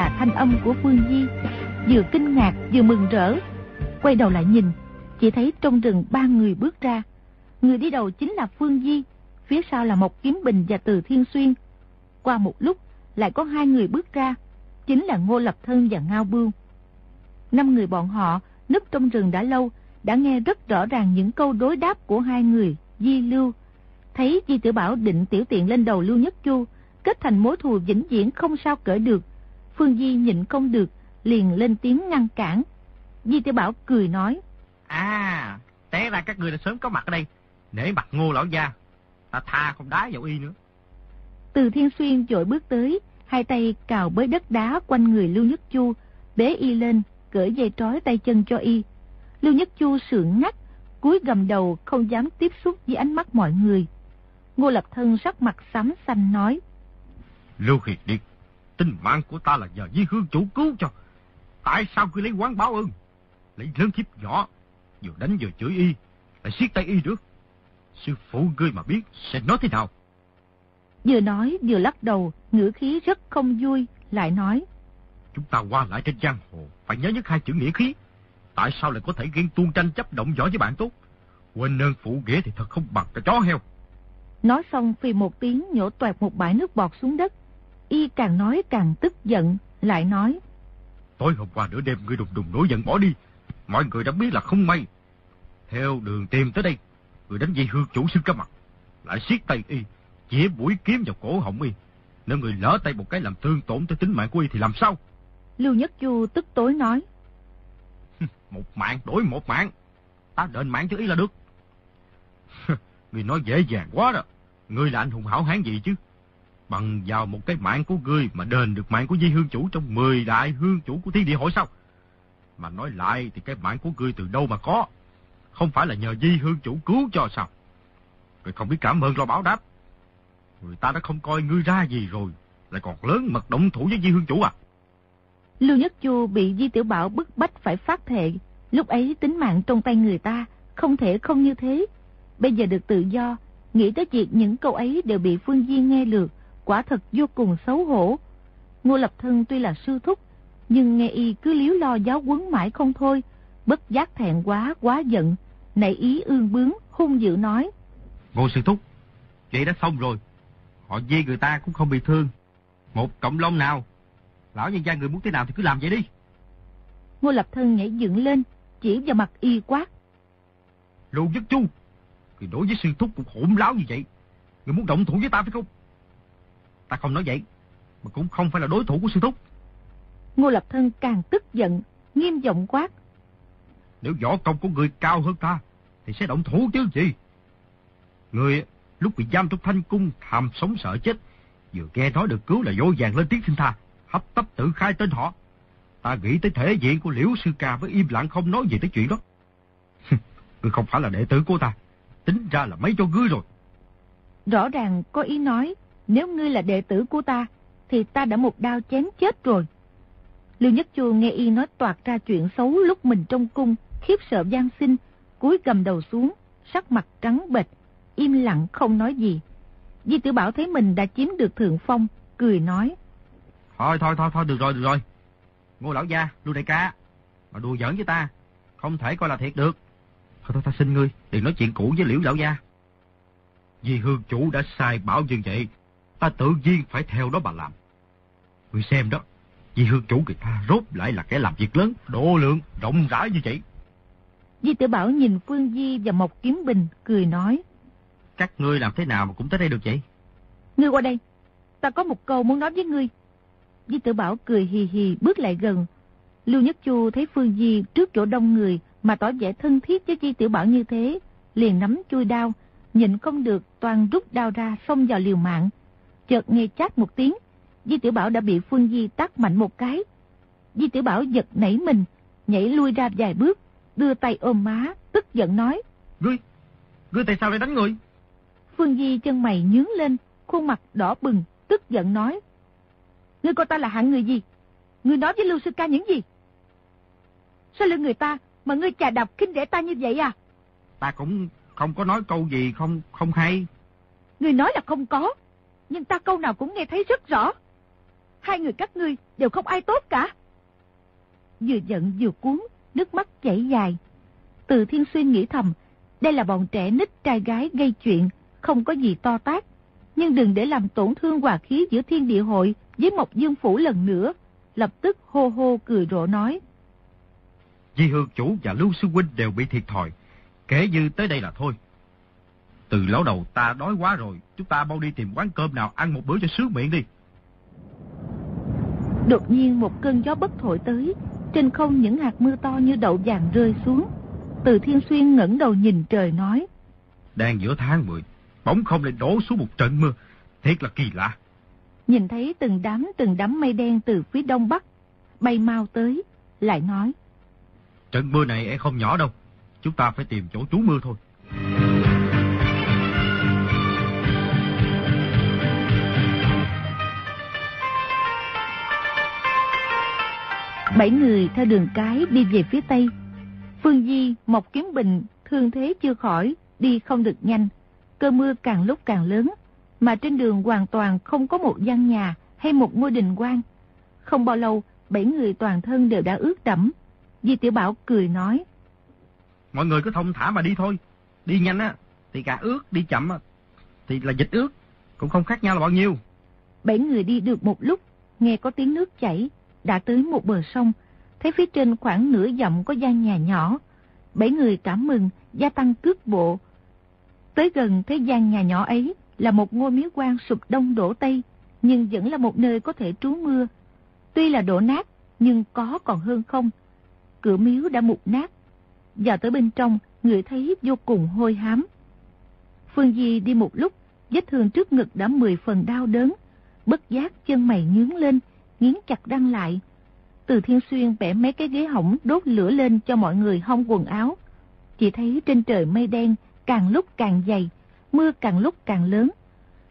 Là thanh âm của Phương Di, vừa kinh ngạc vừa mừng rỡ. Quay đầu lại nhìn, chỉ thấy trong rừng ba người bước ra. Người đi đầu chính là Phương Di, phía sau là một kiếm bình và Từ Thiên Xuyên. Qua một lúc, lại có hai người bước ra, chính là Ngô Lập Thân và Ngao Bưu. Năm người bọn họ núp trong rừng đã lâu, đã nghe rất rõ ràng những câu đối đáp của hai người, Di Lưu. Thấy Di Tử Bảo định tiểu tiện lên đầu Lưu Nhất Chu, kết thành mối thù vĩnh viễn không sao cởi được. Phương Di nhịn không được, liền lên tiếng ngăn cản. Di Tử Bảo cười nói. À, té ra các người đã sớm có mặt ở đây, để mặt ngô lão gia. Ta tha không đá vào y nữa. Từ Thiên Xuyên dội bước tới, hai tay cào bới đất đá quanh người Lưu Nhất Chu, bế y lên, cởi dây trói tay chân cho y. Lưu Nhất Chu sượng ngắt, cúi gầm đầu không dám tiếp xúc với ánh mắt mọi người. Ngô Lập Thân sắc mặt xám xanh nói. Lưu Hiệt Điệt, tình mạng của ta là nhờ Di Hương chủ cứu cho. Tại sao cứ lấy quán báo ơn? Lấy lớn khiếp nhỏ, vừa đánh vừa chửi y, lại siết tay y được. Sư phụ ngươi mà biết sẽ nói thế nào? Vừa nói vừa lắc đầu, ngữ khí rất không vui, lại nói. Chúng ta qua lại trên giang hồ, phải nhớ nhất hai chữ nghĩa khí. Tại sao lại có thể ghen tuôn tranh chấp động võ với bạn tốt? Quên ơn phụ nghĩa thì thật không bằng cái chó heo. Nói xong phi một tiếng nhổ toẹt một bãi nước bọt xuống đất. Y càng nói càng tức giận, lại nói. Tối hôm qua nửa đêm ngươi đùng đùng nổi giận bỏ đi. Mọi người đã biết là không may. Theo đường tìm tới đây, người đánh dây hương chủ xưng cả mặt. Lại siết tay y, chĩa mũi kiếm vào cổ họng y. Nếu người lỡ tay một cái làm thương tổn tới tính mạng của y thì làm sao? Lưu Nhất Du tức tối nói. một mạng đổi một mạng. Ta đền mạng cho y là được. người nói dễ dàng quá đó. Ngươi là anh hùng hảo hán gì chứ? Bằng vào một cái mạng của ngươi mà đền được mạng của di hương chủ trong 10 đại hương chủ của thiên địa hội sao? Mà nói lại thì cái mạng của ngươi từ đâu mà có? Không phải là nhờ di hương chủ cứu cho sao? Người không biết cảm ơn lo báo đáp. Người ta đã không coi ngươi ra gì rồi. Lại còn lớn mật động thủ với di hương chủ à? Lưu Nhất Chu bị Di Tiểu Bảo bức bách phải phát thệ. Lúc ấy tính mạng trong tay người ta, không thể không như thế. Bây giờ được tự do, nghĩ tới việc những câu ấy đều bị Phương Di nghe lượt, quả thật vô cùng xấu hổ. Ngô Lập Thân tuy là sư thúc, nhưng nghe y cứ liếu lo giáo quấn mãi không thôi, bất giác thẹn quá, quá giận, nảy ý ương bướng, hung dữ nói. Ngô sư thúc, vậy đã xong rồi, họ Di người ta cũng không bị thương. Một cộng lông nào Lão nhân gia người muốn thế nào thì cứ làm vậy đi. Ngô Lập Thân nhảy dựng lên, chỉ vào mặt y quát. Lưu Nhất Chu, thì đối với sư thúc cũng hỗn láo như vậy. Người muốn động thủ với ta phải không? Ta không nói vậy, mà cũng không phải là đối thủ của sư thúc. Ngô Lập Thân càng tức giận, nghiêm giọng quát. Nếu võ công của người cao hơn ta, thì sẽ động thủ chứ gì. Người lúc bị giam trong thanh cung tham sống sợ chết, vừa nghe nói được cứu là vô vàng lên tiếng xin tha hấp tấp tự khai tên họ. Ta nghĩ tới thể diện của Liễu Sư Ca với im lặng không nói gì tới chuyện đó. ngươi không phải là đệ tử của ta, tính ra là mấy cho ngươi rồi. Rõ ràng có ý nói, nếu ngươi là đệ tử của ta, thì ta đã một đao chém chết rồi. Lưu Nhất Chu nghe y nói toạt ra chuyện xấu lúc mình trong cung, khiếp sợ gian sinh, cúi cầm đầu xuống, sắc mặt trắng bệch, im lặng không nói gì. Di Tử Bảo thấy mình đã chiếm được thượng phong, cười nói. Thôi thôi thôi thôi được rồi được rồi. Ngô lão gia, Lưu đại ca, mà đùa giỡn với ta, không thể coi là thiệt được. Thôi thôi ta xin ngươi, đừng nói chuyện cũ với Liễu lão gia. Vì hương chủ đã sai bảo như vậy, ta tự nhiên phải theo đó mà làm. Ngươi xem đó, vì hương chủ người ta rốt lại là kẻ làm việc lớn, độ lượng, rộng rãi như vậy. Di tử Bảo nhìn Phương Di và Mộc Kiếm Bình, cười nói. Các ngươi làm thế nào mà cũng tới đây được vậy? Ngươi qua đây, ta có một câu muốn nói với ngươi. Di Tử Bảo cười hì hì bước lại gần. Lưu Nhất Chu thấy Phương Di trước chỗ đông người mà tỏ vẻ thân thiết với Di Tử Bảo như thế, liền nắm chui đao, nhịn không được toàn rút đao ra xông vào liều mạng. Chợt nghe chát một tiếng, Di Tử Bảo đã bị Phương Di tát mạnh một cái. Di Tử Bảo giật nảy mình, nhảy lui ra vài bước, đưa tay ôm má, tức giận nói. Ngươi, ngươi tại sao lại đánh người? Phương Di chân mày nhướng lên, khuôn mặt đỏ bừng, tức giận nói. Ngươi coi ta là hạng người gì? Ngươi nói với Lưu Sư Ca những gì? Sao lưng người ta mà ngươi chà đập khinh rẻ ta như vậy à? Ta cũng không có nói câu gì không không hay. Ngươi nói là không có, nhưng ta câu nào cũng nghe thấy rất rõ. Hai người các ngươi đều không ai tốt cả. Vừa giận vừa cuốn, nước mắt chảy dài. Từ Thiên Xuyên nghĩ thầm, đây là bọn trẻ nít trai gái gây chuyện, không có gì to tác. Nhưng đừng để làm tổn thương hòa khí giữa thiên địa hội với Mộc Dương Phủ lần nữa. Lập tức hô hô cười rộ nói. Di Hương Chủ và Lưu Sư Huynh đều bị thiệt thòi. Kể như tới đây là thôi. Từ lâu đầu ta đói quá rồi, chúng ta mau đi tìm quán cơm nào ăn một bữa cho sướng miệng đi. Đột nhiên một cơn gió bất thổi tới, trên không những hạt mưa to như đậu vàng rơi xuống. Từ Thiên Xuyên ngẩng đầu nhìn trời nói. Đang giữa tháng 10, bỗng không lại đổ xuống một trận mưa, thiệt là kỳ lạ. Nhìn thấy từng đám từng đám mây đen từ phía đông bắc, bay mau tới, lại nói. Trận mưa này e không nhỏ đâu, chúng ta phải tìm chỗ trú mưa thôi. Bảy người theo đường cái đi về phía tây. Phương Di, Mộc Kiếm Bình, thương thế chưa khỏi, đi không được nhanh. Cơn mưa càng lúc càng lớn, mà trên đường hoàn toàn không có một gian nhà hay một ngôi đình quan. Không bao lâu, bảy người toàn thân đều đã ướt đẫm. Di Tiểu Bảo cười nói. Mọi người cứ thông thả mà đi thôi. Đi nhanh á, thì cả ướt, đi chậm á, thì là dịch ướt. Cũng không khác nhau là bao nhiêu. Bảy người đi được một lúc, nghe có tiếng nước chảy, đã tới một bờ sông, thấy phía trên khoảng nửa dặm có gian nhà nhỏ. Bảy người cảm mừng, gia tăng cước bộ. Tới gần thấy gian nhà nhỏ ấy là một ngôi miếu quan sụp đông đổ tây, nhưng vẫn là một nơi có thể trú mưa. Tuy là đổ nát, nhưng có còn hơn không. Cửa miếu đã mục nát. Vào tới bên trong, người thấy vô cùng hôi hám. Phương Di đi một lúc, vết thương trước ngực đã mười phần đau đớn. Bất giác chân mày nhướng lên, nghiến chặt răng lại. Từ Thiên Xuyên bẻ mấy cái ghế hỏng đốt lửa lên cho mọi người hong quần áo. Chỉ thấy trên trời mây đen càng lúc càng dày, mưa càng lúc càng lớn.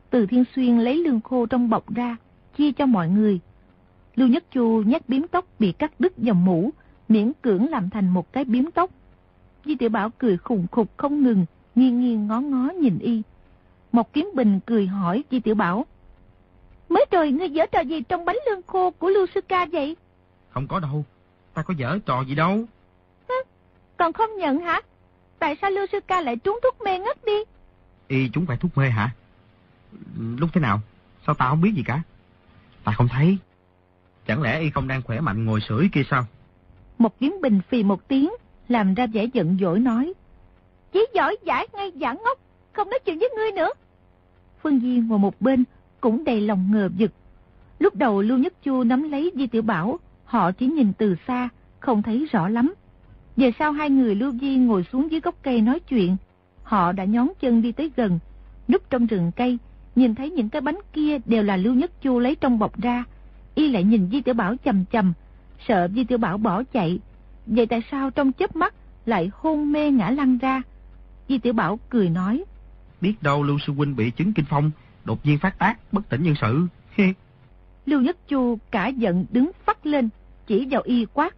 Từ Thiên Xuyên lấy lương khô trong bọc ra, chia cho mọi người. Lưu Nhất Chu nhắc biếm tóc bị cắt đứt dòng mũ, miễn cưỡng làm thành một cái biếm tóc. Di Tiểu Bảo cười khùng khục không ngừng, nghiêng nghiêng ngó ngó nhìn y. Một kiếm bình cười hỏi Di Tiểu Bảo. Mới rồi ngươi dở trò gì trong bánh lương khô của Lưu Sư Ca vậy? Không có đâu, ta có dở trò gì đâu. Hả? Còn không nhận hả? Tại sao Lưu Sư Ca lại trúng thuốc mê ngất đi? Y chúng phải thuốc mê hả? Lúc thế nào? Sao ta không biết gì cả? Ta không thấy. Chẳng lẽ y không đang khỏe mạnh ngồi sưởi kia sao? Một kiếm bình phì một tiếng, làm ra vẻ giận dỗi nói. Chỉ giỏi giải ngay giả ngốc, không nói chuyện với ngươi nữa. Phương Di ngồi một bên, cũng đầy lòng ngờ vực. Lúc đầu Lưu Nhất Chu nắm lấy Di Tiểu Bảo, họ chỉ nhìn từ xa, không thấy rõ lắm. Về sau hai người Lưu Di ngồi xuống dưới gốc cây nói chuyện, họ đã nhón chân đi tới gần, núp trong rừng cây, nhìn thấy những cái bánh kia đều là Lưu Nhất Chu lấy trong bọc ra. Y lại nhìn Di Tiểu Bảo chầm chầm, sợ Di Tiểu Bảo bỏ chạy. Vậy tại sao trong chớp mắt lại hôn mê ngã lăn ra? Di Tiểu Bảo cười nói. Biết đâu Lưu Sư Huynh bị chứng kinh phong, đột nhiên phát tác, bất tỉnh nhân sự. Lưu Nhất Chu cả giận đứng phát lên, chỉ vào y quát.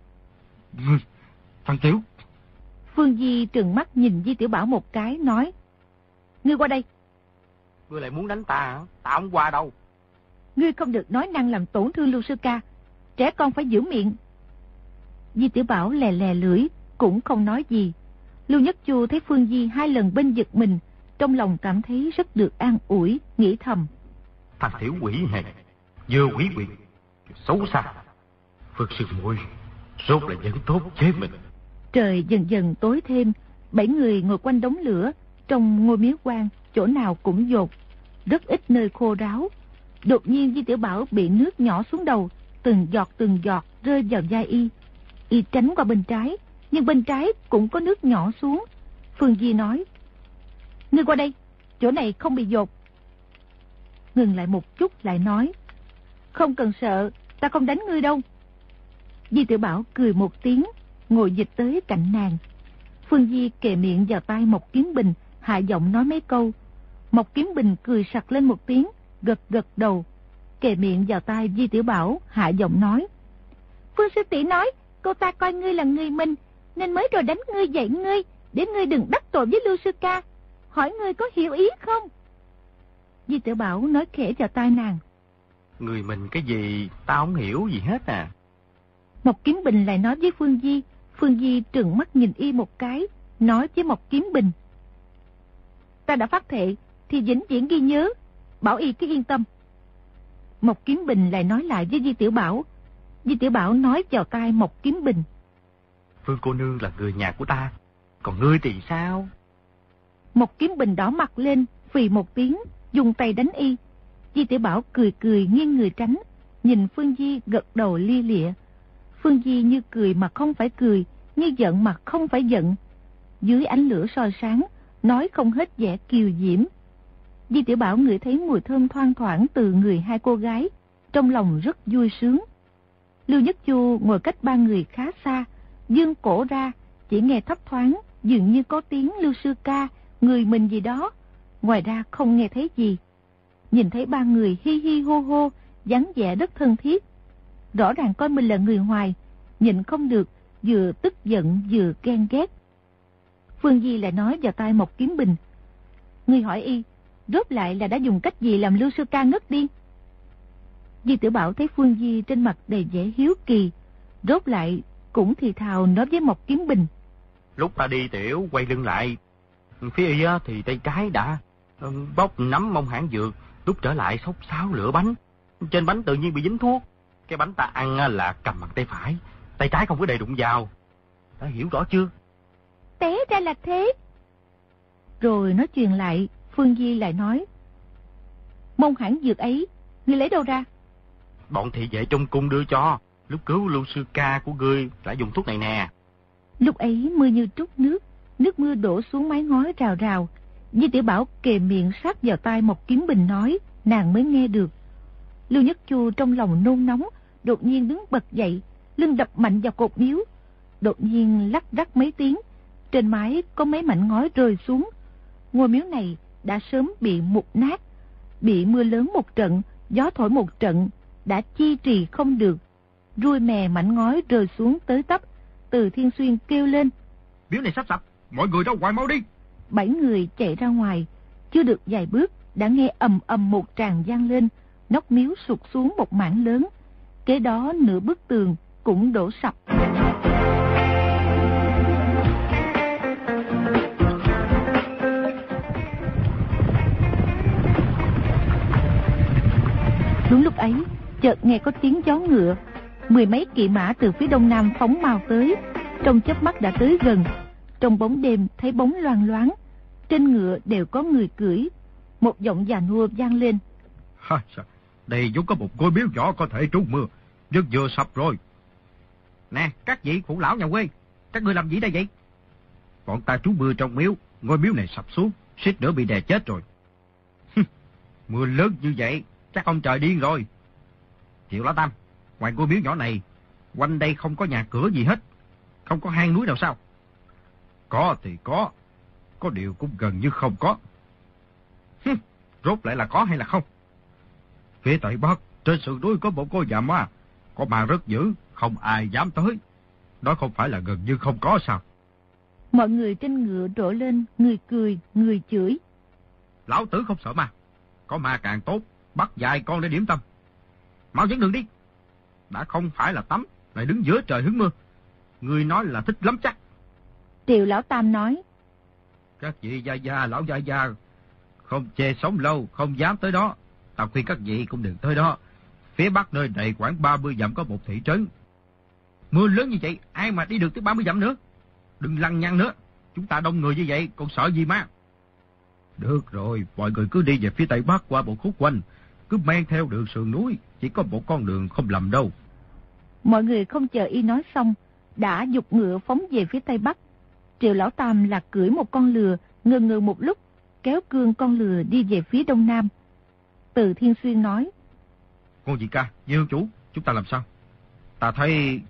Thằng Tiểu. Phương Di trừng mắt nhìn Di Tiểu Bảo một cái, nói. Ngươi qua đây. Ngươi lại muốn đánh ta hả? Ta không qua đâu. Ngươi không được nói năng làm tổn thương Lưu Sư Ca. Trẻ con phải giữ miệng. Di Tiểu Bảo lè lè lưỡi, cũng không nói gì. Lưu Nhất Chu thấy Phương Di hai lần bên giật mình, trong lòng cảm thấy rất được an ủi, nghĩ thầm. Thằng tiểu quỷ hèn, vừa quỷ quyệt, xấu xa. Phật sư muội rốt là vẫn tốt chế mình. Trời dần dần tối thêm, bảy người ngồi quanh đống lửa, trong ngôi miếu quan, chỗ nào cũng dột, rất ít nơi khô ráo. Đột nhiên Di Tiểu Bảo bị nước nhỏ xuống đầu, từng giọt từng giọt rơi vào vai y. Y tránh qua bên trái, nhưng bên trái cũng có nước nhỏ xuống. Phương Di nói, Ngươi qua đây, chỗ này không bị dột. Ngừng lại một chút lại nói, Không cần sợ, ta không đánh ngươi đâu. Di Tiểu Bảo cười một tiếng, ngồi dịch tới cạnh nàng. Phương Di kề miệng vào tay một kiếm bình, hạ giọng nói mấy câu. Một kiếm bình cười sặc lên một tiếng, gật gật đầu. Kề miệng vào tay Di Tiểu Bảo, hạ giọng nói. Phương Sư tỷ nói, cô ta coi ngươi là người mình, nên mới rồi đánh ngươi dạy ngươi, để ngươi đừng đắc tội với Lưu Sư Ca. Hỏi ngươi có hiểu ý không? Di Tiểu Bảo nói khẽ vào tai nàng. Người mình cái gì, tao không hiểu gì hết à. Mộc Kiếm Bình lại nói với Phương Di. Phương Di trừng mắt nhìn y một cái, nói với Mộc Kiếm Bình. Ta đã phát thệ, thì vĩnh viễn ghi nhớ, bảo y cứ yên tâm. Mộc Kiếm Bình lại nói lại với Di Tiểu Bảo. Di Tiểu Bảo nói vào tai Mộc Kiếm Bình. Phương cô nương là người nhà của ta, còn ngươi thì sao? Một Kiếm Bình đỏ mặt lên, phì một tiếng, dùng tay đánh y. Di Tiểu Bảo cười cười nghiêng người tránh, nhìn Phương Di gật đầu lia lịa. Phương Di như cười mà không phải cười, như giận mà không phải giận. Dưới ánh lửa soi sáng, nói không hết vẻ kiều diễm. Di Tiểu Bảo ngửi thấy mùi thơm thoang thoảng từ người hai cô gái, trong lòng rất vui sướng. Lưu Nhất Chu ngồi cách ba người khá xa, dương cổ ra, chỉ nghe thấp thoáng, dường như có tiếng Lưu Sư Ca, người mình gì đó. Ngoài ra không nghe thấy gì. Nhìn thấy ba người hi hi hô hô, dáng vẻ rất thân thiết. Rõ ràng coi mình là người ngoài, nhìn không được, vừa tức giận vừa ghen ghét. Phương Di lại nói vào tai Mộc kiếm bình. Người hỏi y, rốt lại là đã dùng cách gì làm Lưu Sư Ca ngất đi? Di Tiểu Bảo thấy Phương Di trên mặt đầy vẻ hiếu kỳ, rốt lại cũng thì thào nói với Mộc Kiếm Bình. Lúc ta đi tiểu quay lưng lại, phía y thì tay trái đã bóc nắm mông hãng dược, lúc trở lại xốc xáo lửa bánh. Trên bánh tự nhiên bị dính thuốc. Cái bánh ta ăn là cầm bằng tay phải, tay trái không có đầy đụng vào. Đã hiểu rõ chưa? Té ra là thế. Rồi nó truyền lại, Phương Di lại nói. Mông hãng dược ấy, ngươi lấy đâu ra? Bọn thị vệ trong cung đưa cho. Lúc cứu lưu sư ca của ngươi đã dùng thuốc này nè. Lúc ấy mưa như trút nước, nước mưa đổ xuống mái ngói rào rào. Di tiểu Bảo kề miệng sát vào tai một kiếm bình nói, nàng mới nghe được. Lưu Nhất Chu trong lòng nôn nóng, đột nhiên đứng bật dậy, lưng đập mạnh vào cột miếu. Đột nhiên lắc rắc mấy tiếng, trên mái có mấy mảnh ngói rơi xuống. Ngôi miếu này đã sớm bị mục nát, bị mưa lớn một trận, gió thổi một trận, đã chi trì không được. Rui mè mảnh ngói rơi xuống tới tấp, từ thiên xuyên kêu lên. Miếu này sắp sập, mọi người ra ngoài mau đi. Bảy người chạy ra ngoài, chưa được vài bước, đã nghe ầm ầm một tràng gian lên, nóc miếu sụt xuống một mảng lớn. Kế đó nửa bức tường cũng đổ sập. Đúng lúc ấy, chợt nghe có tiếng gió ngựa. Mười mấy kỵ mã từ phía đông nam phóng mau tới. Trong chớp mắt đã tới gần. Trong bóng đêm thấy bóng loang loáng. Trên ngựa đều có người cưỡi. Một giọng già nua vang lên. Ha, sao đây vốn có một ngôi miếu nhỏ có thể trú mưa. Nhưng vừa sập rồi. Nè, các vị phụ lão nhà quê. Các người làm gì đây vậy? Bọn ta trú mưa trong miếu. Ngôi miếu này sập xuống. Suýt nữa bị đè chết rồi. mưa lớn như vậy. Chắc ông trời điên rồi. Triệu Lão Tam, ngoài ngôi miếu nhỏ này, quanh đây không có nhà cửa gì hết. Không có hang núi nào sao? Có thì có. Có điều cũng gần như không có. Hừ, rốt lại là có hay là không? Phía Tây Bắc, trên sườn núi có một ngôi nhà ma. Có ma rất dữ, không ai dám tới. Đó không phải là gần như không có sao? Mọi người trên ngựa đổ lên, người cười, người chửi. Lão tử không sợ ma. Có ma càng tốt, bắt dài con để điểm tâm. Mau dẫn đường đi. Đã không phải là tắm, lại đứng giữa trời hứng mưa. Người nói là thích lắm chắc. Triều Lão Tam nói. Các vị gia gia, lão gia gia, không chê sống lâu, không dám tới đó. Tao khuyên các vị cũng đừng tới đó. Phía bắc nơi này khoảng 30 dặm có một thị trấn. Mưa lớn như vậy, ai mà đi được tới 30 dặm nữa? Đừng lăng nhăng nữa. Chúng ta đông người như vậy, còn sợ gì mà? Được rồi, mọi người cứ đi về phía tây bắc qua một khúc quanh. Cứ men theo đường sườn núi, chỉ có một con đường không lầm đâu. Mọi người không chờ y nói xong, đã dục ngựa phóng về phía tây bắc. Triệu Lão Tam là cưỡi một con lừa, ngừ ngừ một lúc, kéo cương con lừa đi về phía đông nam. Từ Thiên Xuyên nói. Con gì ca, Dương chủ, chúng ta làm sao? Ta thấy...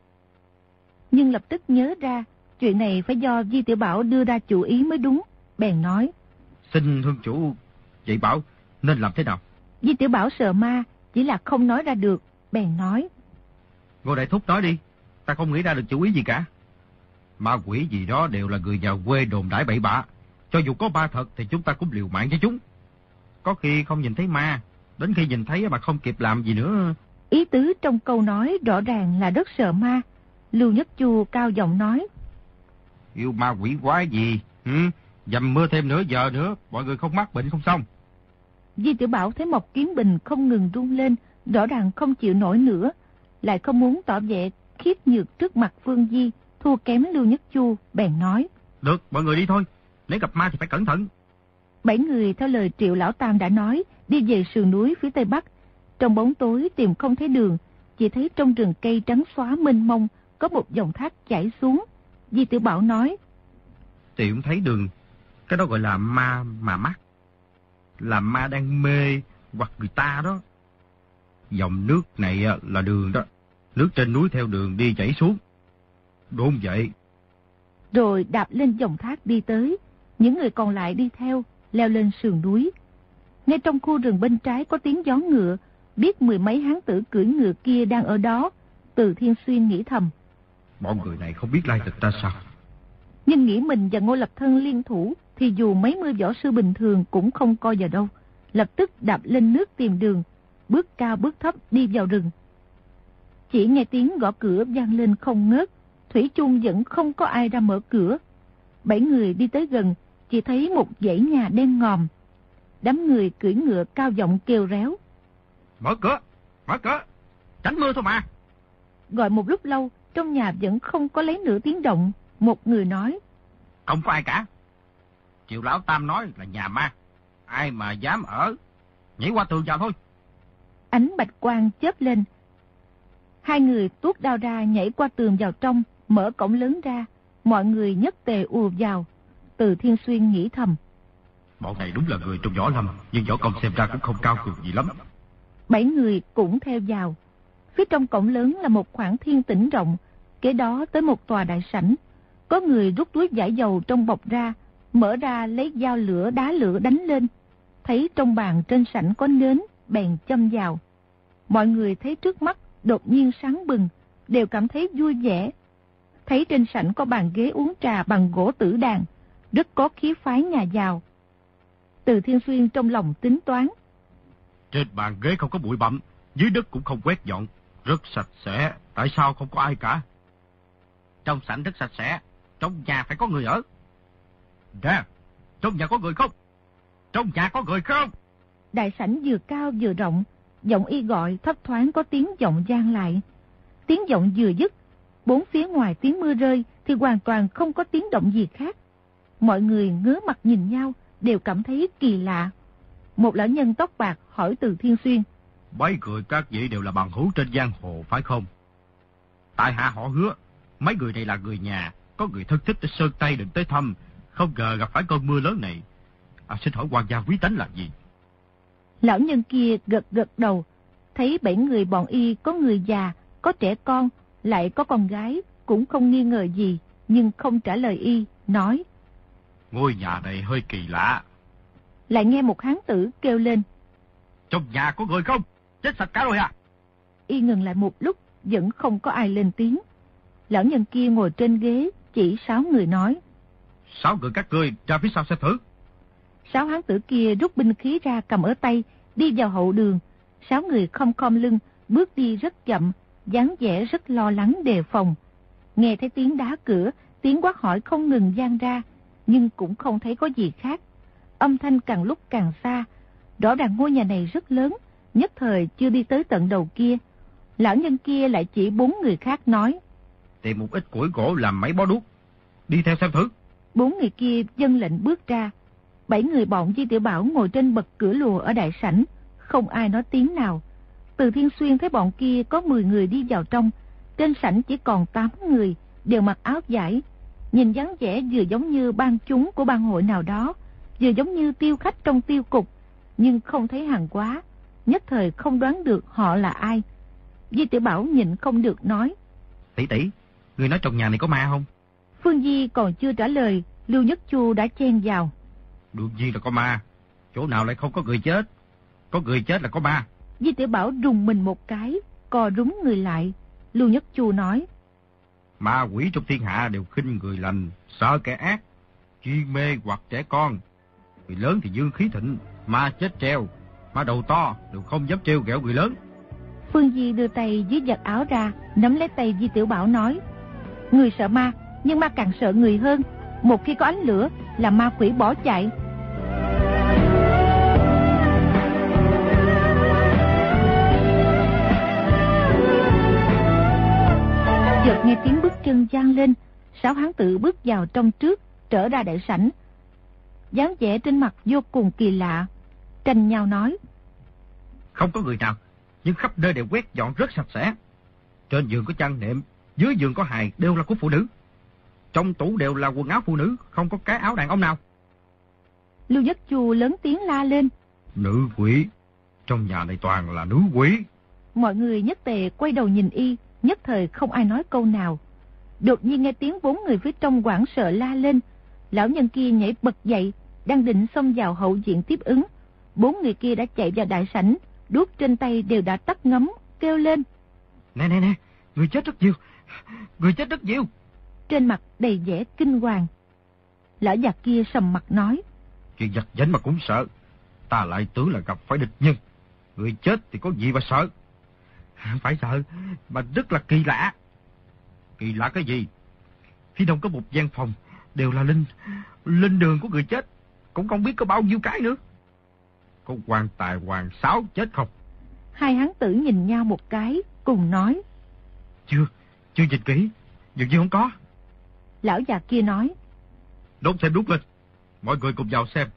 Nhưng lập tức nhớ ra, chuyện này phải do Di Tiểu Bảo đưa ra chủ ý mới đúng. Bèn nói. Xin hương chủ, vậy bảo nên làm thế nào? Di Tiểu Bảo sợ ma, chỉ là không nói ra được. Bèn nói. Ngô Đại Thúc nói đi, ta không nghĩ ra được chủ ý gì cả. Ma quỷ gì đó đều là người nhà quê đồn đãi bậy bạ. Cho dù có ba thật thì chúng ta cũng liều mạng cho chúng. Có khi không nhìn thấy ma, Đến khi nhìn thấy mà không kịp làm gì nữa. Ý tứ trong câu nói rõ ràng là rất sợ ma. Lưu Nhất Chu cao giọng nói. Yêu ma quỷ quái gì? Ừ? Dầm mưa thêm nửa giờ nữa, mọi người không mắc bệnh không xong. Di Tiểu Bảo thấy một kiếm bình không ngừng rung lên, rõ ràng không chịu nổi nữa. Lại không muốn tỏ vẻ khiếp nhược trước mặt Phương Di, thua kém Lưu Nhất Chu, bèn nói. Được, mọi người đi thôi. Nếu gặp ma thì phải cẩn thận. Bảy người theo lời Triệu Lão Tam đã nói, đi về sườn núi phía tây bắc. Trong bóng tối tìm không thấy đường, chỉ thấy trong rừng cây trắng xóa mênh mông có một dòng thác chảy xuống. Di Tiểu Bảo nói. Tìm thấy đường, cái đó gọi là ma mà mắt. Là ma đang mê hoặc người ta đó. Dòng nước này là đường đó. Nước trên núi theo đường đi chảy xuống. Đúng vậy. Rồi đạp lên dòng thác đi tới. Những người còn lại đi theo, leo lên sườn núi. Ngay trong khu rừng bên trái có tiếng gió ngựa, biết mười mấy hán tử cưỡi ngựa kia đang ở đó. Từ Thiên Xuyên nghĩ thầm. Bọn người này không biết lai lịch ra sao. Nhưng nghĩ mình và Ngô Lập Thân liên thủ, thì dù mấy mươi võ sư bình thường cũng không coi vào đâu. Lập tức đạp lên nước tìm đường, bước cao bước thấp đi vào rừng. Chỉ nghe tiếng gõ cửa vang lên không ngớt, Thủy chung vẫn không có ai ra mở cửa. Bảy người đi tới gần, chỉ thấy một dãy nhà đen ngòm. Đám người cưỡi ngựa cao giọng kêu réo. Mở cửa, mở cửa, tránh mưa thôi mà. Gọi một lúc lâu, trong nhà vẫn không có lấy nửa tiếng động. Một người nói. Không có ai cả. Triệu Lão Tam nói là nhà ma. Ai mà dám ở, nhảy qua tường vào thôi. Ánh bạch quang chớp lên. Hai người tuốt đao ra nhảy qua tường vào trong, mở cổng lớn ra. Mọi người nhất tề ùa vào. Từ Thiên Xuyên nghĩ thầm. Bọn này đúng là người trong võ lâm, nhưng võ công xem ra cũng không cao cường gì lắm. Bảy người cũng theo vào. Phía trong cổng lớn là một khoảng thiên tĩnh rộng, kế đó tới một tòa đại sảnh. Có người rút túi giải dầu trong bọc ra, mở ra lấy dao lửa đá lửa đánh lên. Thấy trong bàn trên sảnh có nến, bèn châm vào. Mọi người thấy trước mắt đột nhiên sáng bừng, đều cảm thấy vui vẻ. Thấy trên sảnh có bàn ghế uống trà bằng gỗ tử đàn, rất có khí phái nhà giàu. Từ Thiên Xuyên trong lòng tính toán. Trên bàn ghế không có bụi bặm, dưới đất cũng không quét dọn, rất sạch sẽ, tại sao không có ai cả? Trong sảnh rất sạch sẽ, trong nhà phải có người ở. Nè, trong nhà có người không? Trong nhà có người không? Đại sảnh vừa cao vừa rộng, giọng y gọi thấp thoáng có tiếng giọng gian lại. Tiếng giọng vừa dứt, bốn phía ngoài tiếng mưa rơi thì hoàn toàn không có tiếng động gì khác. Mọi người ngớ mặt nhìn nhau, đều cảm thấy kỳ lạ. Một lão nhân tóc bạc hỏi từ Thiên Xuyên. Mấy người các vị đều là bằng hữu trên giang hồ phải không? Tại hạ họ hứa, mấy người này là người nhà, có người thân thích ở Sơn Tây định tới thăm, không ngờ gặp phải cơn mưa lớn này. À, xin hỏi quan gia quý tánh là gì? Lão nhân kia gật gật đầu, thấy bảy người bọn y có người già, có trẻ con, lại có con gái, cũng không nghi ngờ gì, nhưng không trả lời y, nói. Ngôi nhà này hơi kỳ lạ. Lại nghe một hán tử kêu lên. Trong nhà có người không? Chết sạch cả rồi à? Y ngừng lại một lúc, vẫn không có ai lên tiếng. Lão nhân kia ngồi trên ghế, chỉ sáu người nói. Sáu người các ngươi ra phía sau xe thử. Sáu hán tử kia rút binh khí ra cầm ở tay, đi vào hậu đường. Sáu người không khom lưng, bước đi rất chậm, dáng vẻ rất lo lắng đề phòng. Nghe thấy tiếng đá cửa, tiếng quát hỏi không ngừng gian ra, nhưng cũng không thấy có gì khác. Âm thanh càng lúc càng xa, rõ ràng ngôi nhà này rất lớn, nhất thời chưa đi tới tận đầu kia. Lão nhân kia lại chỉ bốn người khác nói. Tìm một ít củi gỗ làm mấy bó đuốc, đi theo xem thử. Bốn người kia dân lệnh bước ra. Bảy người bọn Di Tiểu Bảo ngồi trên bậc cửa lùa ở đại sảnh, không ai nói tiếng nào. Từ Thiên Xuyên thấy bọn kia có 10 người đi vào trong, trên sảnh chỉ còn 8 người, đều mặc áo giải. Nhìn dáng vẻ vừa giống như ban chúng của ban hội nào đó, vừa giống như tiêu khách trong tiêu cục, nhưng không thấy hàng quá, nhất thời không đoán được họ là ai. Di Tiểu Bảo nhịn không được nói. Tỷ tỷ, người nói trong nhà này có ma không? Phương Di còn chưa trả lời, Lưu Nhất Chu đã chen vào. Đương nhiên là có ma, chỗ nào lại không có người chết. Có người chết là có ma. Di Tiểu Bảo rùng mình một cái, cò rúng người lại. Lưu Nhất Chu nói. Ma quỷ trong thiên hạ đều khinh người lành, sợ kẻ ác, chuyên mê hoặc trẻ con. Người lớn thì dương khí thịnh, ma chết treo. mà đầu to đều không dám trêu ghẹo người lớn. Phương Di đưa tay dưới giật áo ra, nắm lấy tay Di Tiểu Bảo nói. Người sợ ma, nhưng ma càng sợ người hơn. Một khi có ánh lửa là ma quỷ bỏ chạy. Chân gian lên, sáu hán tử bước vào trong trước, trở ra đại sảnh. dáng vẻ trên mặt vô cùng kỳ lạ, tranh nhau nói. Không có người nào, nhưng khắp nơi đều quét dọn rất sạch sẽ. Trên giường có chăn nệm, dưới giường có hài đều là của phụ nữ. Trong tủ đều là quần áo phụ nữ, không có cái áo đàn ông nào. Lưu Nhất Chu lớn tiếng la lên. Nữ quỷ, trong nhà này toàn là nữ quỷ. Mọi người nhất tề quay đầu nhìn y, nhất thời không ai nói câu nào. Đột nhiên nghe tiếng bốn người phía trong quảng sợ la lên. Lão nhân kia nhảy bật dậy, đang định xông vào hậu diện tiếp ứng. Bốn người kia đã chạy vào đại sảnh, đuốc trên tay đều đã tắt ngấm, kêu lên. Nè nè nè, người chết rất nhiều, người chết rất nhiều. Trên mặt đầy vẻ kinh hoàng. Lão già kia sầm mặt nói. Chuyện giật giánh mà cũng sợ, ta lại tưởng là gặp phải địch nhân. Người chết thì có gì mà sợ. Phải sợ, mà rất là kỳ lạ. Kỳ lạ cái gì? Phía đông có một gian phòng, đều là linh, linh đường của người chết. Cũng không biết có bao nhiêu cái nữa. Có quan tài hoàng sáu chết không? Hai hán tử nhìn nhau một cái, cùng nói. Chưa, chưa nhìn kỹ, dường như không có. Lão già kia nói. Đốt xem đút lên, mọi người cùng vào xem.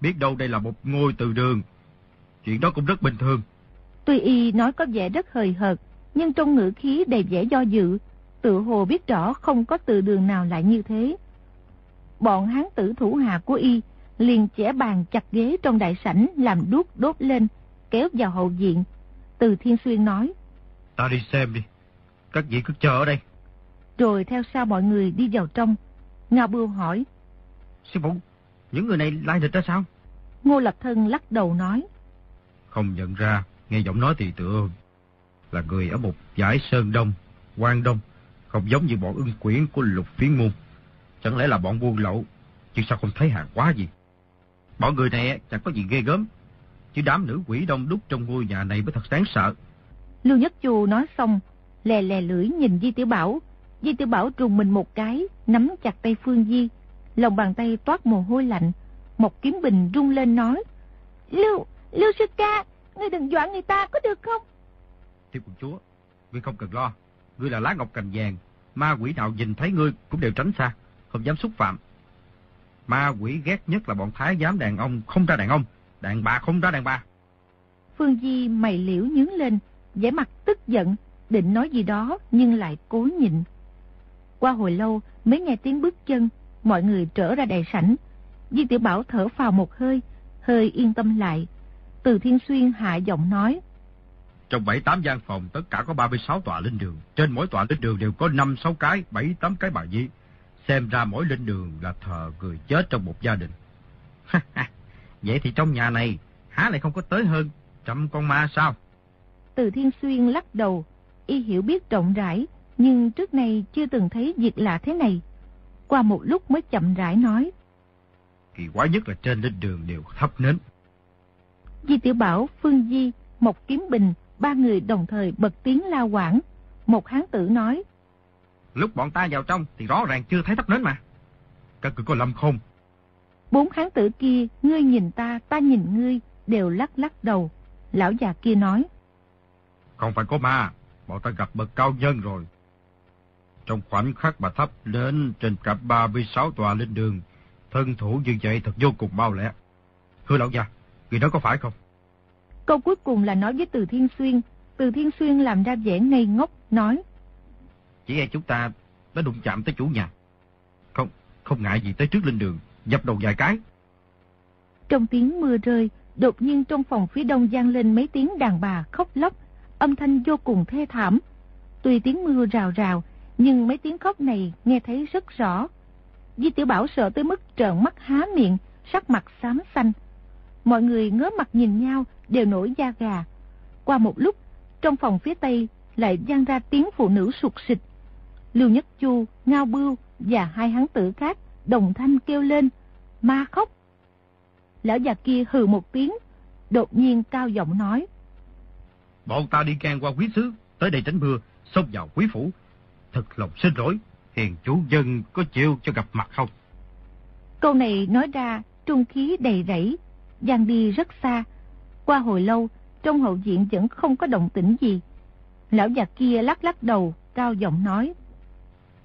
Biết đâu đây là một ngôi từ đường. Chuyện đó cũng rất bình thường. Tuy y nói có vẻ rất hời hợt, nhưng trong ngữ khí đầy vẻ do dự, tự hồ biết rõ không có từ đường nào lại như thế. Bọn hán tử thủ hạ của y liền chẻ bàn chặt ghế trong đại sảnh làm đuốc đốt lên, kéo vào hậu diện. Từ Thiên Xuyên nói. Ta đi xem đi, các vị cứ chờ ở đây. Rồi theo sau mọi người đi vào trong. Ngao Bưu hỏi. Sư phụ, những người này lai lịch ra sao? Ngô Lập Thân lắc đầu nói. Không nhận ra, nghe giọng nói thì tựa là người ở một giải Sơn Đông, Quang Đông, không giống như bọn ưng quyển của lục phiến môn. Chẳng lẽ là bọn buôn lậu, chứ sao không thấy hàng quá gì? Bọn người này chẳng có gì ghê gớm, chứ đám nữ quỷ đông đúc trong ngôi nhà này mới thật đáng sợ. Lưu Nhất Chu nói xong, lè lè lưỡi nhìn Di Tiểu Bảo. Di Tiểu Bảo trùng mình một cái, nắm chặt tay Phương Di. Lòng bàn tay toát mồ hôi lạnh. Một kiếm bình rung lên nói. Lưu, Lưu sư ca, ngươi đừng dọa người ta có được không? Tiểu quận chúa, ngươi không cần lo. Ngươi là lá ngọc cành vàng. Ma quỷ nào nhìn thấy ngươi cũng đều tránh xa, không dám xúc phạm. Ma quỷ ghét nhất là bọn thái giám đàn ông không ra đàn ông, đàn bà không ra đàn bà. Phương Di mày liễu nhướng lên, vẻ mặt tức giận, định nói gì đó nhưng lại cố nhịn. Qua hồi lâu mới nghe tiếng bước chân, mọi người trở ra đại sảnh. Di Tiểu Bảo thở phào một hơi, hơi yên tâm lại. Từ Thiên Xuyên hạ giọng nói. Trong 7-8 gian phòng tất cả có 36 tòa linh đường. Trên mỗi tòa linh đường đều có 5-6 cái, 7-8 cái bà di. Xem ra mỗi linh đường là thờ người chết trong một gia đình. Vậy thì trong nhà này, há lại không có tới hơn trăm con ma sao? Từ Thiên Xuyên lắc đầu, y hiểu biết rộng rãi, nhưng trước nay chưa từng thấy việc lạ thế này. Qua một lúc mới chậm rãi nói. Kỳ quái nhất là trên linh đường đều thắp nến. Di Tiểu Bảo, Phương Di, Mộc Kiếm Bình, ba người đồng thời bật tiếng la quảng. Một hán tử nói. Lúc bọn ta vào trong thì rõ ràng chưa thấy thắp nến mà. Các cứ có lầm không? Bốn hán tử kia, ngươi nhìn ta, ta nhìn ngươi, đều lắc lắc đầu. Lão già kia nói. Không phải có ma, bọn ta gặp bậc cao nhân rồi. Trong khoảnh khắc mà thắp lên trên cả 36 tòa linh đường, thân thủ như vậy thật vô cùng mau lẹ. Thưa lão già, người đó có phải không? Câu cuối cùng là nói với Từ Thiên Xuyên. Từ Thiên Xuyên làm ra vẻ ngây ngốc, nói. Chỉ e chúng ta đã đụng chạm tới chủ nhà. Không, không ngại gì tới trước linh đường, dập đầu vài cái. Trong tiếng mưa rơi, đột nhiên trong phòng phía đông gian lên mấy tiếng đàn bà khóc lóc, âm thanh vô cùng thê thảm. Tuy tiếng mưa rào rào, nhưng mấy tiếng khóc này nghe thấy rất rõ. Di Tiểu Bảo sợ tới mức trợn mắt há miệng, sắc mặt xám xanh. Mọi người ngớ mặt nhìn nhau, đều nổi da gà. Qua một lúc, trong phòng phía tây lại vang ra tiếng phụ nữ sụt sịch. Lưu Nhất Chu, Ngao Bưu và hai hán tử khác đồng thanh kêu lên, ma khóc. Lão già kia hừ một tiếng, đột nhiên cao giọng nói. Bọn ta đi ngang qua quý xứ, tới đây tránh mưa, xông vào quý phủ. Thật lòng xin lỗi, hiền chủ dân có chịu cho gặp mặt không? Câu này nói ra, trung khí đầy rẫy, giang đi rất xa. Qua hồi lâu, trong hậu viện vẫn không có động tĩnh gì. Lão già kia lắc lắc đầu, cao giọng nói.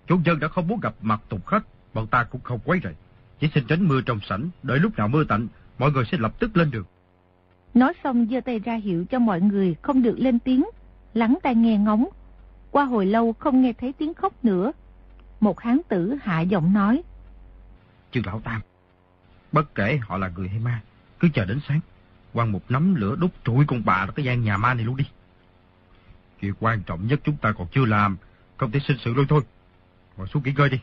Chủ dân đã không muốn gặp mặt tục khách, bọn ta cũng không quấy rầy. Chỉ xin tránh mưa trong sảnh, đợi lúc nào mưa tạnh, mọi người sẽ lập tức lên được. Nói xong giơ tay ra hiệu cho mọi người không được lên tiếng, lắng tai nghe ngóng. Qua hồi lâu không nghe thấy tiếng khóc nữa. Một hán tử hạ giọng nói. Chứ lão Tam, bất kể họ là người hay ma, cứ chờ đến sáng, quăng một nắm lửa đốt trụi con bà cái gian nhà ma này luôn đi. Chuyện quan trọng nhất chúng ta còn chưa làm, không thể sinh sự luôn thôi. Ngồi xuống nghỉ ngơi đi.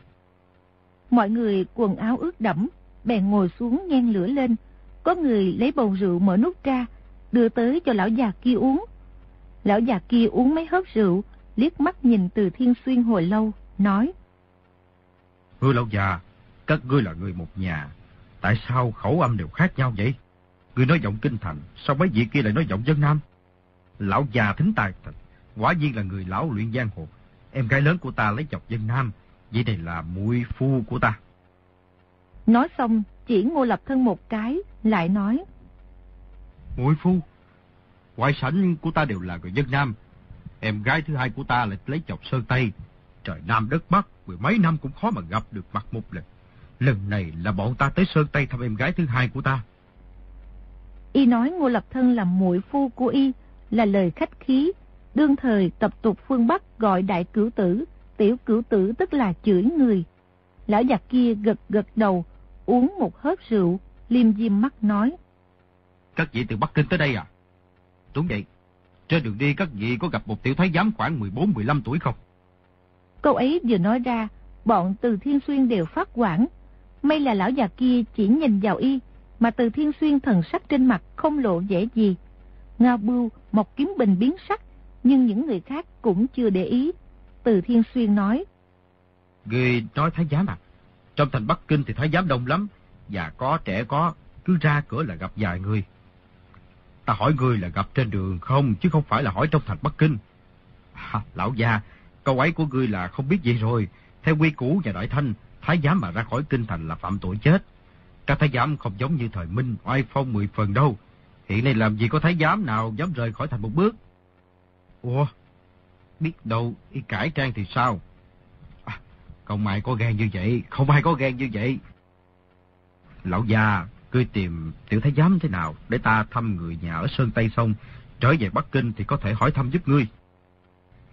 Mọi người quần áo ướt đẫm, bèn ngồi xuống nhen lửa lên. Có người lấy bầu rượu mở nút ra, đưa tới cho lão già kia uống. Lão già kia uống mấy hớp rượu, liếc mắt nhìn từ thiên xuyên hồi lâu, nói. Hứa lão già, các ngươi là người một nhà. Tại sao khẩu âm đều khác nhau vậy? Người nói giọng kinh thành, sao mấy vị kia lại nói giọng dân nam? Lão già thính tài thật, quả nhiên là người lão luyện giang hồ. Em gái lớn của ta lấy chọc dân nam, vậy đây là muội phu của ta. Nói xong, chỉ ngô lập thân một cái, lại nói. Muội phu, ngoại sảnh của ta đều là người dân nam. Em gái thứ hai của ta lại lấy chọc sơn Tây. Trời Nam đất Bắc, mười mấy năm cũng khó mà gặp được mặt một lần. Lần này là bọn ta tới Sơn Tây thăm em gái thứ hai của ta. Y nói Ngô Lập Thân là muội phu của Y, là lời khách khí. Đương thời tập tục phương Bắc gọi đại cửu tử, tiểu cửu tử tức là chửi người. Lão già kia gật gật đầu, uống một hớp rượu, liêm diêm mắt nói. Các vị từ Bắc Kinh tới đây à? Đúng vậy. Trên đường đi các vị có gặp một tiểu thái giám khoảng 14-15 tuổi không? Câu ấy vừa nói ra, bọn từ Thiên Xuyên đều phát quản. May là lão già kia chỉ nhìn vào y, mà từ Thiên Xuyên thần sắc trên mặt không lộ vẻ gì. Ngao bưu, một kiếm bình biến sắc, nhưng những người khác cũng chưa để ý. Từ Thiên Xuyên nói. Người nói thái giám à? Trong thành Bắc Kinh thì thái giám đông lắm, già có trẻ có, cứ ra cửa là gặp vài người. Ta hỏi người là gặp trên đường không, chứ không phải là hỏi trong thành Bắc Kinh. À, lão già, câu ấy của ngươi là không biết gì rồi. Theo quy củ và đại thanh, thái giám mà ra khỏi kinh thành là phạm tội chết. Các thái giám không giống như thời Minh, oai phong mười phần đâu. Hiện nay làm gì có thái giám nào dám rời khỏi thành một bước. Ủa, biết đâu y cải trang thì sao? À, không ai có gan như vậy, không ai có gan như vậy. Lão già, cứ tìm tiểu thái giám thế nào để ta thăm người nhà ở Sơn Tây xong, trở về Bắc Kinh thì có thể hỏi thăm giúp ngươi.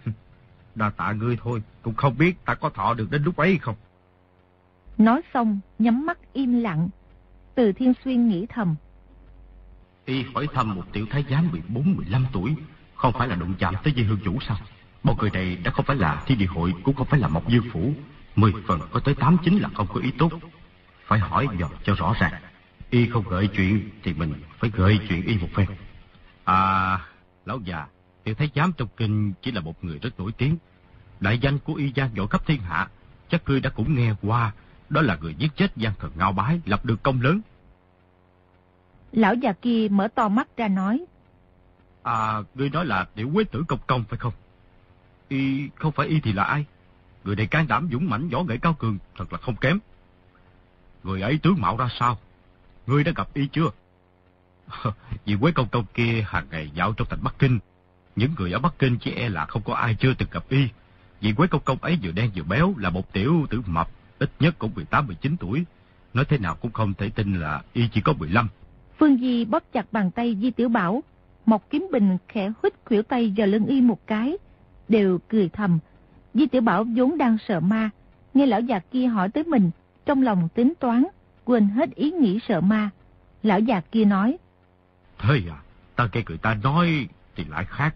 Đa tạ ngươi thôi, cũng không biết ta có thọ được đến lúc ấy không. Nói xong, nhắm mắt im lặng. Từ Thiên Xuyên nghĩ thầm. Y hỏi thăm một tiểu thái giám 14-15 tuổi, không phải là đụng chạm tới dây hương chủ sao? Bọn người này đã không phải là thi địa hội, cũng không phải là Mộc Dương Phủ. Mười phần có tới tám chín là không có ý tốt. Phải hỏi dò cho rõ ràng. Y không gợi chuyện thì mình phải gợi chuyện Y một phen. À, lão già, tiểu thái giám trong kinh chỉ là một người rất nổi tiếng. Đại danh của Y gian dội khắp thiên hạ, chắc ngươi đã cũng nghe qua. Đó là người giết chết gian thần Ngao Bái, lập được công lớn. Lão già kia mở to mắt ra nói. À, ngươi nói là tiểu quế tử công công phải không? Y không phải Y thì là ai? Người này can đảm dũng mãnh võ nghệ cao cường, thật là không kém. Người ấy tướng mạo ra sao? Ngươi đã gặp Y chưa? Vì quế công công kia hàng ngày dạo trong thành Bắc Kinh. Những người ở Bắc Kinh chỉ e là không có ai chưa từng gặp Y. Vì quế công công ấy vừa đen vừa béo là một tiểu tử mập, ít nhất cũng 18-19 tuổi. Nói thế nào cũng không thể tin là Y chỉ có 15. Phương Di bóp chặt bàn tay Di Tiểu Bảo, một kiếm bình khẽ hít khuỷu tay vào lưng y một cái, đều cười thầm. Di Tiểu Bảo vốn đang sợ ma, nghe lão già kia hỏi tới mình, trong lòng tính toán, quên hết ý nghĩ sợ ma. Lão già kia nói. Thế à, ta nghe người ta nói thì lại khác.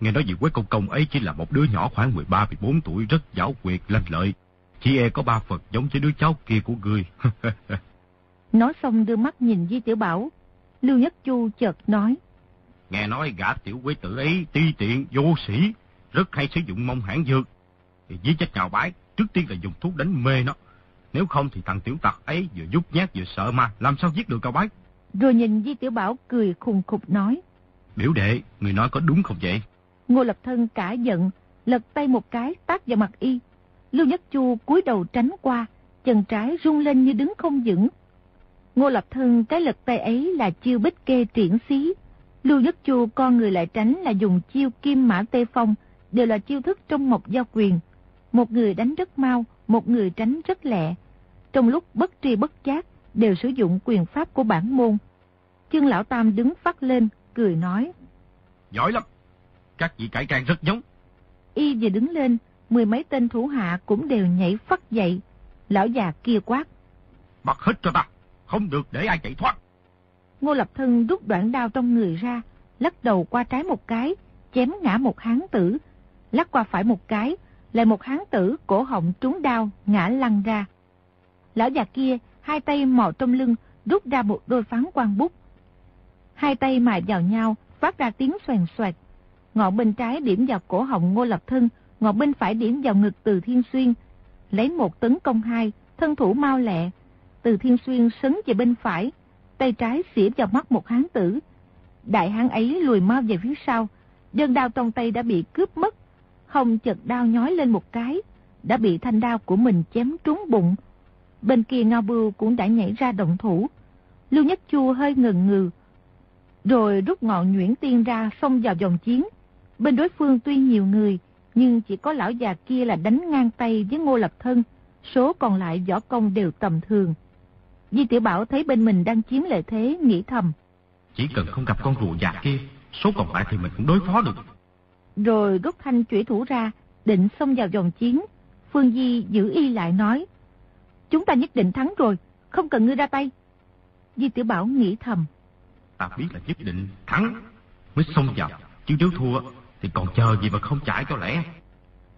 Nghe nói vị quế công công ấy chỉ là một đứa nhỏ khoảng 13-14 tuổi rất giáo quyệt lanh lợi. Chỉ e có ba Phật giống với đứa cháu kia của ngươi. nói xong đưa mắt nhìn Di Tiểu Bảo. Lưu Nhất Chu chợt nói. Nghe nói gã tiểu quế tử ấy ti tiện, vô sĩ, rất hay sử dụng mông hãng dược. Thì giết chết nhào bái, trước tiên là dùng thuốc đánh mê nó. Nếu không thì thằng tiểu tặc ấy vừa nhút nhát vừa sợ ma, làm sao giết được cao bái. Rồi nhìn Di Tiểu Bảo cười khùng khục nói. Biểu đệ, người nói có đúng không vậy? Ngô Lập Thân cả giận, lật tay một cái tát vào mặt y. Lưu Nhất Chu cúi đầu tránh qua, chân trái rung lên như đứng không vững. Ngô Lập Thân cái lật tay ấy là chiêu bích kê triển xí. Lưu Nhất Chu con người lại tránh là dùng chiêu kim mã tê phong, đều là chiêu thức trong mộc giao quyền. Một người đánh rất mau, một người tránh rất lẹ. Trong lúc bất tri bất giác, đều sử dụng quyền pháp của bản môn. Chương Lão Tam đứng phát lên, cười nói. Giỏi lắm, các vị cải trang rất giống. Y vừa đứng lên, mười mấy tên thủ hạ cũng đều nhảy phát dậy. Lão già kia quát. Bắt hết cho ta, không được để ai chạy thoát. Ngô Lập Thân rút đoạn đao trong người ra, lắc đầu qua trái một cái, chém ngã một hán tử. Lắc qua phải một cái, lại một hán tử cổ họng trúng đao, ngã lăn ra. Lão già kia, hai tay mò trong lưng, rút ra một đôi phán quan bút. Hai tay mài vào nhau, phát ra tiếng xoèn xoẹt. Ngọn bên trái điểm vào cổ họng Ngô Lập Thân, Ngọc bên phải điểm vào ngực Từ Thiên Xuyên. Lấy một tấn công hai, thân thủ mau lẹ. Từ Thiên Xuyên sấn về bên phải, tay trái xỉa vào mắt một hán tử. Đại hán ấy lùi mau về phía sau, đơn đao trong tay đã bị cướp mất. Hồng chật đao nhói lên một cái, đã bị thanh đao của mình chém trúng bụng. Bên kia Ngao Bưu cũng đã nhảy ra động thủ. Lưu Nhất Chu hơi ngần ngừ, rồi rút ngọn nhuyễn tiên ra xông vào dòng chiến. Bên đối phương tuy nhiều người, nhưng chỉ có lão già kia là đánh ngang tay với Ngô Lập Thân, số còn lại võ công đều tầm thường. Di Tiểu Bảo thấy bên mình đang chiếm lợi thế, nghĩ thầm. Chỉ cần không gặp con rùa già kia, số còn lại thì mình cũng đối phó được. Rồi rút thanh chủy thủ ra, định xông vào vòng chiến. Phương Di giữ y lại nói. Chúng ta nhất định thắng rồi, không cần ngươi ra tay. Di Tiểu Bảo nghĩ thầm. Ta biết là nhất định thắng, mới xông vào, chứ nếu thua thì còn chờ gì mà không chạy cho lẽ.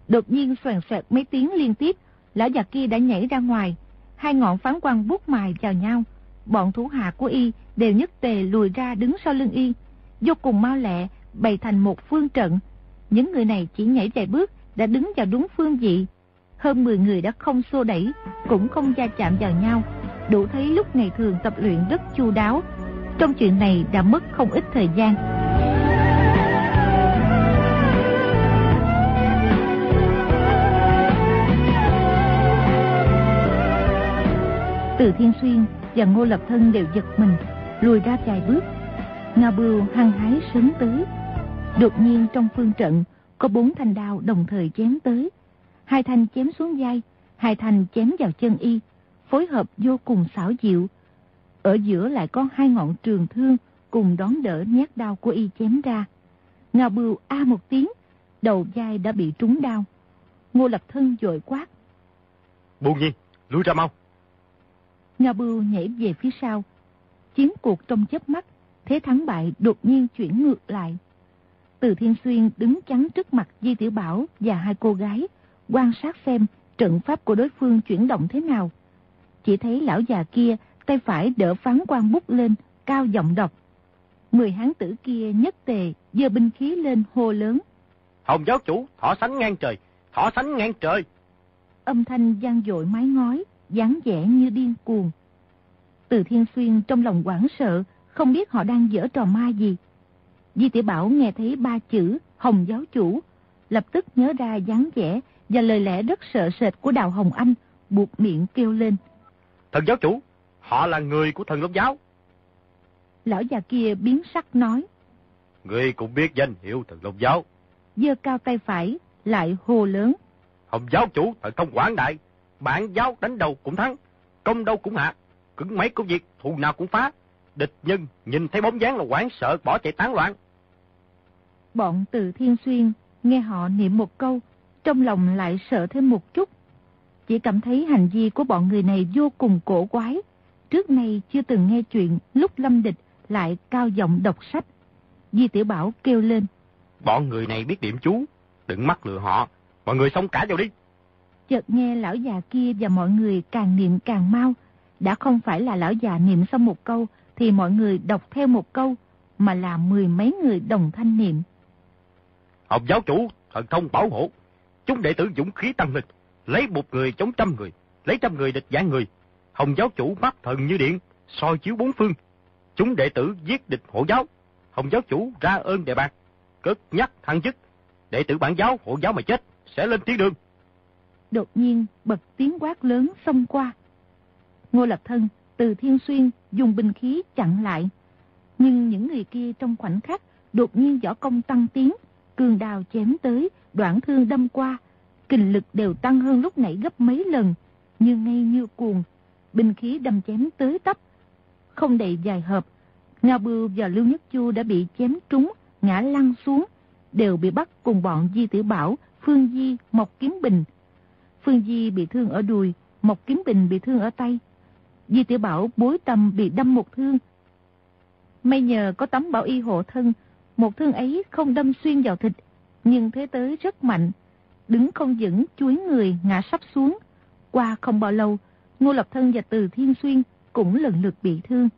Đột nhiên xoèn xoẹt mấy tiếng liên tiếp, lão già kia đã nhảy ra ngoài, hai ngọn phán quang bút mài vào nhau. Bọn thủ hạ của y đều nhất tề lùi ra đứng sau lưng y, vô cùng mau lẹ, bày thành một phương trận. Những người này chỉ nhảy vài bước đã đứng vào đúng phương vị. Hơn 10 người đã không xô đẩy, cũng không gia chạm vào nhau. Đủ thấy lúc ngày thường tập luyện rất chu đáo. Trong chuyện này đã mất không ít thời gian. Từ Thiên Xuyên và Ngô Lập Thân đều giật mình, lùi ra vài bước. Nga Bưu hăng hái sớm tới. Đột nhiên trong phương trận có bốn thanh đao đồng thời chém tới. Hai thanh chém xuống vai, hai thanh chém vào chân y, phối hợp vô cùng xảo diệu. Ở giữa lại có hai ngọn trường thương cùng đón đỡ nhát đao của y chém ra. Nga Bưu a một tiếng, đầu vai đã bị trúng đao. Ngô Lập Thân dội quát. Buồn nhiên, lui ra mau. Ngao Bưu nhảy về phía sau. Chiến cuộc trong chớp mắt, thế thắng bại đột nhiên chuyển ngược lại. Từ Thiên Xuyên đứng chắn trước mặt Di Tiểu Bảo và hai cô gái, quan sát xem trận pháp của đối phương chuyển động thế nào. Chỉ thấy lão già kia tay phải đỡ phán quan bút lên, cao giọng đọc. Mười hán tử kia nhất tề, giơ binh khí lên hô lớn. Hồng giáo chủ, thỏ sánh ngang trời, thỏ sánh ngang trời. Âm thanh gian dội mái ngói, dáng vẻ như điên cuồng. Từ Thiên Xuyên trong lòng quảng sợ, không biết họ đang dở trò ma gì. Di Tiểu Bảo nghe thấy ba chữ Hồng giáo chủ, lập tức nhớ ra dáng vẻ và lời lẽ rất sợ sệt của Đào Hồng Anh, buộc miệng kêu lên. Thần giáo chủ, họ là người của thần Long giáo. Lão già kia biến sắc nói. Người cũng biết danh hiệu thần Long giáo. Dơ cao tay phải, lại hô lớn. Hồng giáo chủ, thần công quảng đại. Bản giáo đánh đầu cũng thắng, công đâu cũng hạ. Cứng mấy công việc, thù nào cũng phá. Địch nhân nhìn thấy bóng dáng là quán sợ bỏ chạy tán loạn. Bọn từ Thiên Xuyên nghe họ niệm một câu, trong lòng lại sợ thêm một chút. Chỉ cảm thấy hành vi của bọn người này vô cùng cổ quái. Trước nay chưa từng nghe chuyện lúc lâm địch lại cao giọng đọc sách. Di Tiểu Bảo kêu lên. Bọn người này biết điểm chú, đừng mắc lừa họ. Mọi người xong cả vào đi. Chợt nghe lão già kia và mọi người càng niệm càng mau. Đã không phải là lão già niệm xong một câu thì mọi người đọc theo một câu, mà là mười mấy người đồng thanh niệm. Hồng giáo chủ, thần thông bảo hộ. Chúng đệ tử dũng khí tăng lực, lấy một người chống trăm người, lấy trăm người địch giảng người. Hồng giáo chủ mắt thần như điện, soi chiếu bốn phương. chúng đệ tử giết địch hộ giáo. Hồng giáo chủ ra ơn đề bạc, cất nhắc thăng chức. Đệ tử bản giáo hộ giáo mà chết, sẽ lên thiên đường. Đột nhiên bật tiếng quát lớn xông qua. Ngô Lập Thân từ Thiên Xuyên dùng binh khí chặn lại. Nhưng những người kia trong khoảnh khắc đột nhiên võ công tăng tiến, cường đào chém tới, đoạn thương đâm qua, kình lực đều tăng hơn lúc nãy gấp mấy lần, như ngay như cuồng, binh khí đâm chém tới tấp. Không đầy dài hợp, Ngao Bưu và Lưu Nhất Chu đã bị chém trúng, ngã lăn xuống, đều bị bắt cùng bọn Di Tử Bảo, Phương Di, Mộc Kiếm Bình. Phương Di bị thương ở đùi, Mộc Kiếm Bình bị thương ở tay. Di Tiểu Bảo bối tâm bị đâm một thương. May nhờ có tấm bảo y hộ thân, một thương ấy không đâm xuyên vào thịt, nhưng thế tới rất mạnh. Đứng không vững, chuối người, ngã sắp xuống. Qua không bao lâu, Ngô Lập Thân và Từ Thiên Xuyên cũng lần lượt bị thương.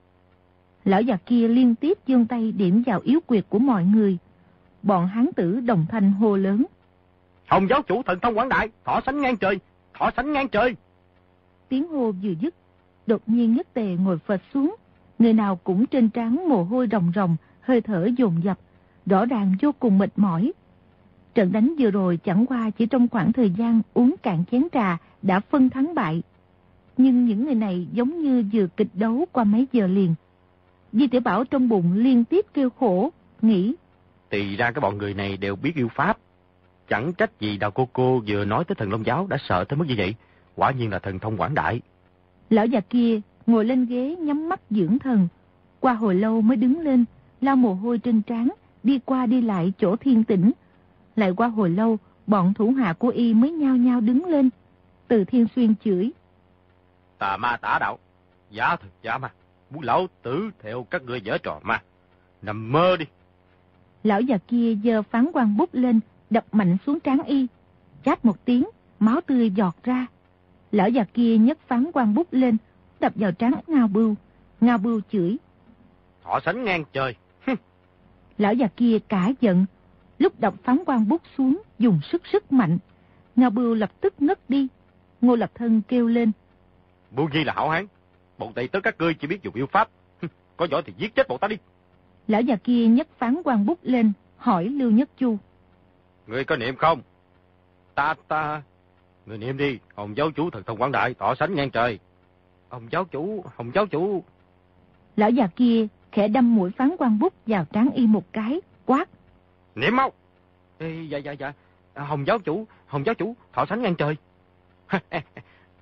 Lão già kia liên tiếp dương tay điểm vào yếu quyệt của mọi người. Bọn hán tử đồng thanh hô lớn. Hồng giáo chủ thần thông quảng đại, thọ sánh ngang trời, thọ sánh ngang trời. Tiếng hô vừa dứt, đột nhiên nhất tề ngồi phật xuống. Người nào cũng trên trán mồ hôi rồng rồng, hơi thở dồn dập, rõ ràng vô cùng mệt mỏi. Trận đánh vừa rồi chẳng qua chỉ trong khoảng thời gian uống cạn chén trà đã phân thắng bại. Nhưng những người này giống như vừa kịch đấu qua mấy giờ liền. Di tiểu Bảo trong bụng liên tiếp kêu khổ, nghĩ. Thì ra cái bọn người này đều biết yêu Pháp. Chẳng trách gì đào cô cô vừa nói tới thần Long Giáo đã sợ tới mức như vậy. Quả nhiên là thần thông quảng đại. Lão già kia ngồi lên ghế nhắm mắt dưỡng thần. Qua hồi lâu mới đứng lên, lau mồ hôi trên trán, đi qua đi lại chỗ thiên tĩnh. Lại qua hồi lâu, bọn thủ hạ của y mới nhao nhao đứng lên. Từ thiên xuyên chửi. Tà ma tả đạo, giả thực giả ma, muốn lão tử theo các người dở trò ma. Nằm mơ đi. Lão già kia giơ phán quan bút lên, đập mạnh xuống trán y. Chát một tiếng, máu tươi giọt ra. Lão già kia nhấc phán quan bút lên, đập vào trán Ngao Bưu. Ngao Bưu chửi. Họ sánh ngang trời. Lão già kia cả giận. Lúc đập phán quan bút xuống, dùng sức sức mạnh. Ngao Bưu lập tức ngất đi. Ngô Lập Thân kêu lên. Bưu Nhi là hảo hán. Bọn Tây tớ các ngươi chỉ biết dùng yêu pháp. Có giỏi thì giết chết bọn ta đi. Lão già kia nhấc phán quan bút lên, hỏi Lưu Nhất Chu. Ngươi có niệm không? Ta, ta... Ngươi niệm đi, Hồng giáo chủ thần thông quảng đại, tỏ sánh ngang trời. Hồng giáo chủ, Hồng giáo chủ. Lão già kia khẽ đâm mũi phán quan bút vào trán y một cái, quát. Niệm mau! Ê, dạ, dạ, dạ. Hồng giáo chủ, Hồng giáo chủ, thọ sánh ngang trời.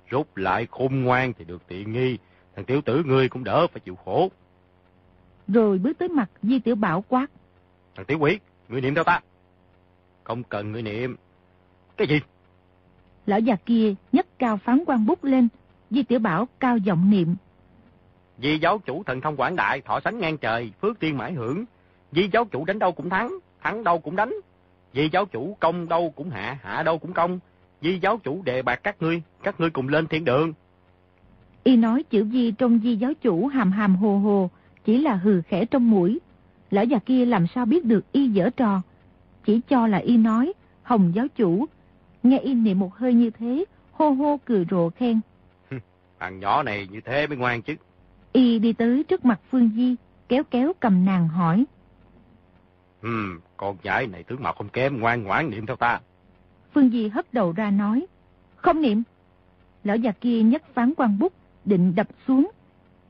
Rút lại khôn ngoan thì được tiện nghi. Thằng tiểu tử ngươi cũng đỡ phải chịu khổ. Rồi bước tới mặt Di Tiểu Bảo quát. Thằng tiểu quỷ, ngươi niệm theo ta. Không cần ngươi niệm. Cái gì? Lão già kia nhấc cao phán quan bút lên. Di Tiểu Bảo cao giọng niệm. Di giáo chủ thần thông quảng đại, thọ sánh ngang trời, phước tiên mãi hưởng. Di giáo chủ đánh đâu cũng thắng, thắng đâu cũng đánh. Di giáo chủ công đâu cũng hạ, hạ đâu cũng công. Di giáo chủ đề bạc các ngươi, các ngươi cùng lên thiên đường. Y nói chữ Di trong Di giáo chủ hàm hàm hồ hồ, chỉ là hừ khẽ trong mũi. Lão già kia làm sao biết được Y dở trò. Chỉ cho là Y nói, Hồng giáo chủ. Nghe Y niệm một hơi như thế, hô hô cười rộ khen. Thằng nhỏ này như thế mới ngoan chứ. Y đi tới trước mặt Phương Di, kéo kéo cầm nàng hỏi. Hmm, con nhãi này tướng mạo không kém, ngoan ngoãn niệm theo ta. Phương Di hất đầu ra nói. Không niệm. Lão già kia nhấc phán quan bút, định đập xuống.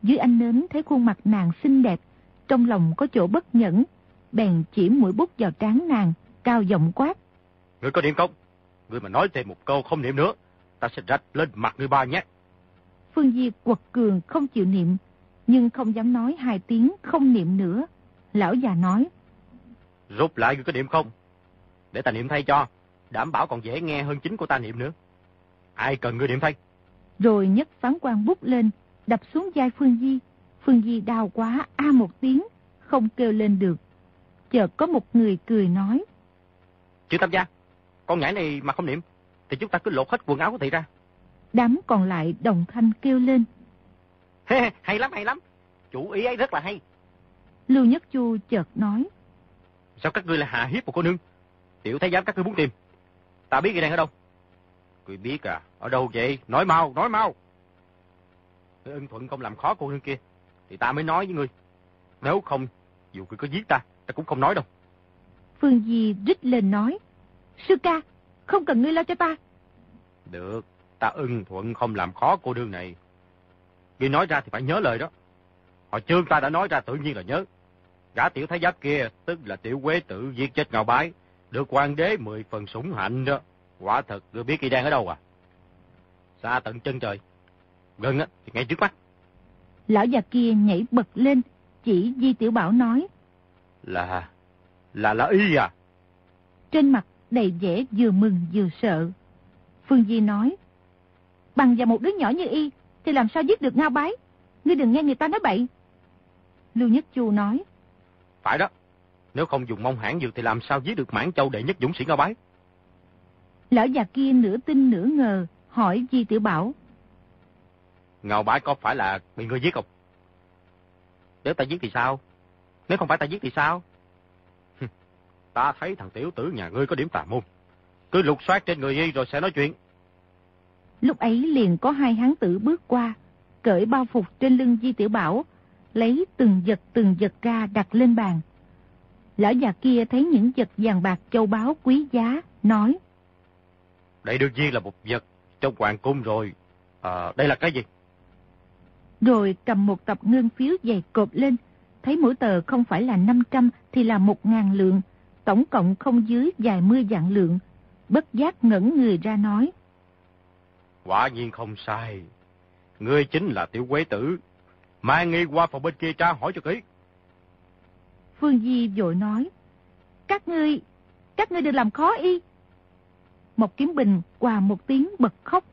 Dưới ánh nến thấy khuôn mặt nàng xinh đẹp, trong lòng có chỗ bất nhẫn, bèn chỉ mũi bút vào trán nàng, cao giọng quát. Ngươi có niệm không? Ngươi mà nói thêm một câu không niệm nữa, ta sẽ rạch lên mặt ngươi ba nhé. Phương Di quật cường không chịu niệm, nhưng không dám nói hai tiếng không niệm nữa. Lão già nói. Rút lại ngươi có niệm không? Để ta niệm thay cho, đảm bảo còn dễ nghe hơn chính của ta niệm nữa. Ai cần ngươi niệm thay? Rồi nhấc phán quan bút lên, đập xuống vai Phương Di. Phương Di đau quá, a một tiếng, không kêu lên được. Chợt có một người cười nói. Chữ Tam gia, con nhãi này mà không niệm, thì chúng ta cứ lột hết quần áo của thị ra. Đám còn lại đồng thanh kêu lên. hay lắm, hay lắm. Chủ ý ấy rất là hay. Lưu Nhất Chu chợt nói. Sao các ngươi là hạ hiếp một cô nương? Tiểu thái giám các ngươi muốn tìm. Ta biết người đang ở đâu. Ngươi biết à, ở đâu vậy? Nói mau, nói mau. Ân thuận không làm khó cô nương kia, thì ta mới nói với ngươi. Nếu không, dù ngươi có giết ta, ta cũng không nói đâu. Phương Di rít lên nói. Sư ca, không cần ngươi lo cho ta. Được, ta ưng thuận không làm khó cô đương này. Ngươi nói ra thì phải nhớ lời đó. Hồi trương ta đã nói ra tự nhiên là nhớ. Gã tiểu thái giáp kia, tức là tiểu quế tử giết chết ngạo bái, được hoàng đế mười phần sủng hạnh đó. Quả thật, ngươi biết y đang ở đâu à? Xa tận chân trời. Gần á, thì ngay trước mắt. Lão già kia nhảy bật lên, chỉ Di Tiểu Bảo nói. Là, là là y à? Trên mặt đầy vẻ vừa mừng vừa sợ. Phương Di nói. Bằng vào một đứa nhỏ như y, thì làm sao giết được ngao bái? Ngươi đừng nghe người ta nói bậy. Lưu Nhất Chu nói. Phải đó. Nếu không dùng mông hãng dược thì làm sao giết được mãn châu đệ nhất dũng sĩ ngao bái? Lão già kia nửa tin nửa ngờ, hỏi Di Tiểu Bảo. Ngao bái có phải là bị người giết không? Nếu ta giết thì sao? Nếu không phải ta giết thì sao? Ta thấy thằng tiểu tử nhà ngươi có điểm tà môn. Cứ lục soát trên người y rồi sẽ nói chuyện. Lúc ấy liền có hai hán tử bước qua, cởi bao phục trên lưng Di Tiểu Bảo, lấy từng vật từng vật ra đặt lên bàn. Lão già kia thấy những vật vàng bạc châu báu quý giá, nói. Đây đương nhiên là một vật trong hoàng cung rồi. À, đây là cái gì? Rồi cầm một tập ngân phiếu dày cộp lên, thấy mỗi tờ không phải là 500 thì là 1.000 lượng, tổng cộng không dưới vài mươi vạn lượng. Bất giác ngẩn người ra nói. Quả nhiên không sai. Ngươi chính là tiểu quế tử. Mai nghi qua phòng bên kia tra hỏi cho kỹ. Phương Di vội nói. Các ngươi, các ngươi đừng làm khó y. Một kiếm bình qua một tiếng bật khóc.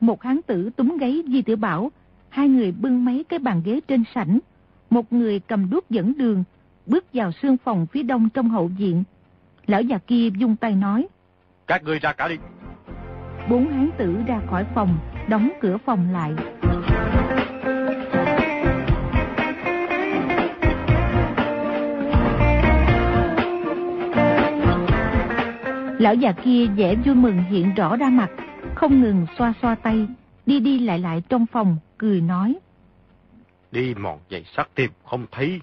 Một hán tử túm gáy Di Tiểu Bảo. Hai người bưng mấy cái bàn ghế trên sảnh. Một người cầm đuốc dẫn đường, bước vào sương phòng phía đông trong hậu viện. Lão già kia dung tay nói. Các ngươi ra cả đi. Bốn hán tử ra khỏi phòng, đóng cửa phòng lại. Lão già kia vẻ vui mừng hiện rõ ra mặt, không ngừng xoa xoa tay, đi đi lại lại trong phòng, cười nói. Đi mòn giày sắt tìm không thấy,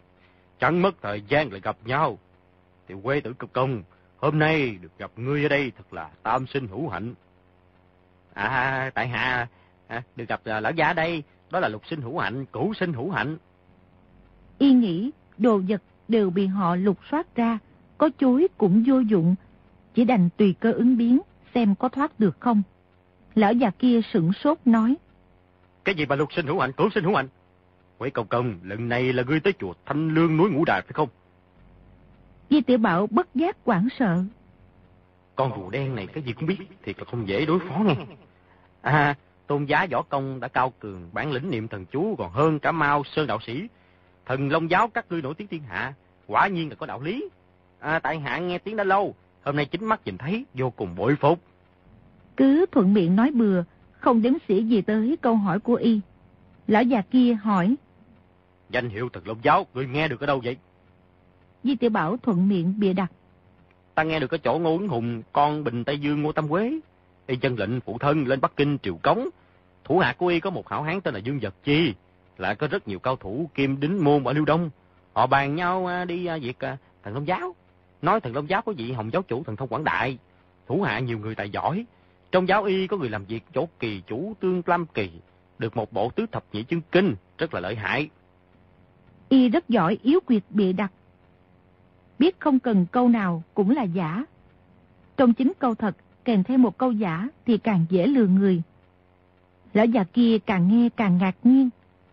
chẳng mất thời gian lại gặp nhau. Tiểu quê tử cực công, hôm nay được gặp ngươi ở đây thật là tam sinh hữu hạnh. À, tại hạ, à, được gặp uh, lão gia đây, đó là lục sinh hữu hạnh, cửu sinh hữu hạnh. Y nghĩ đồ vật đều bị họ lục soát ra, có chối cũng vô dụng, chỉ đành tùy cơ ứng biến, xem có thoát được không. Lão già kia sửng sốt nói. Cái gì mà lục sinh hữu hạnh, cửu sinh hữu hạnh? Quế công công, lần này là ngươi tới chùa Thanh Lương núi Ngũ Đài phải không? Di tiểu Bảo bất giác quảng sợ. Con rùa đen này cái gì cũng biết, thiệt là không dễ đối phó nghe. À, tôn giá võ công đã cao cường, bản lĩnh niệm thần chú còn hơn cả Mao Sơn đạo sĩ. Thần Long giáo các ngươi nổi tiếng thiên hạ, quả nhiên là có đạo lý. À, tại hạ nghe tiếng đã lâu, hôm nay chính mắt nhìn thấy, vô cùng bội phục. Cứ thuận miệng nói bừa, không đếm xỉa gì tới câu hỏi của y. Lão già kia hỏi. Danh hiệu thần Long giáo, ngươi nghe được ở đâu vậy? Di tiểu Bảo thuận miệng bịa đặt. Ta nghe được ở chỗ Ngô Ứng Hùng, con Bình Tây Dương Ngô Tâm Quế. Y chân lệnh phụ thân lên Bắc Kinh triều cống. Thủ hạ của y có một hảo hán tên là Dương Vật Chi. Lại có rất nhiều cao thủ kim đính môn ở Liêu Đông. Họ bàn nhau à, đi à, việc à, thần Long giáo. Nói thần Long giáo có vị Hồng giáo chủ thần thông Quảng Đại. Thủ hạ nhiều người tài giỏi. Trong giáo y có người làm việc chỗ kỳ chủ tương lam kỳ. Được một bộ tứ thập nhị chân kinh. Rất là lợi hại. Y rất giỏi yếu quyệt bịa đặt biết không cần câu nào cũng là giả. Trong chính câu thật, kèm thêm một câu giả thì càng dễ lừa người. Lão già kia càng nghe càng ngạc nhiên.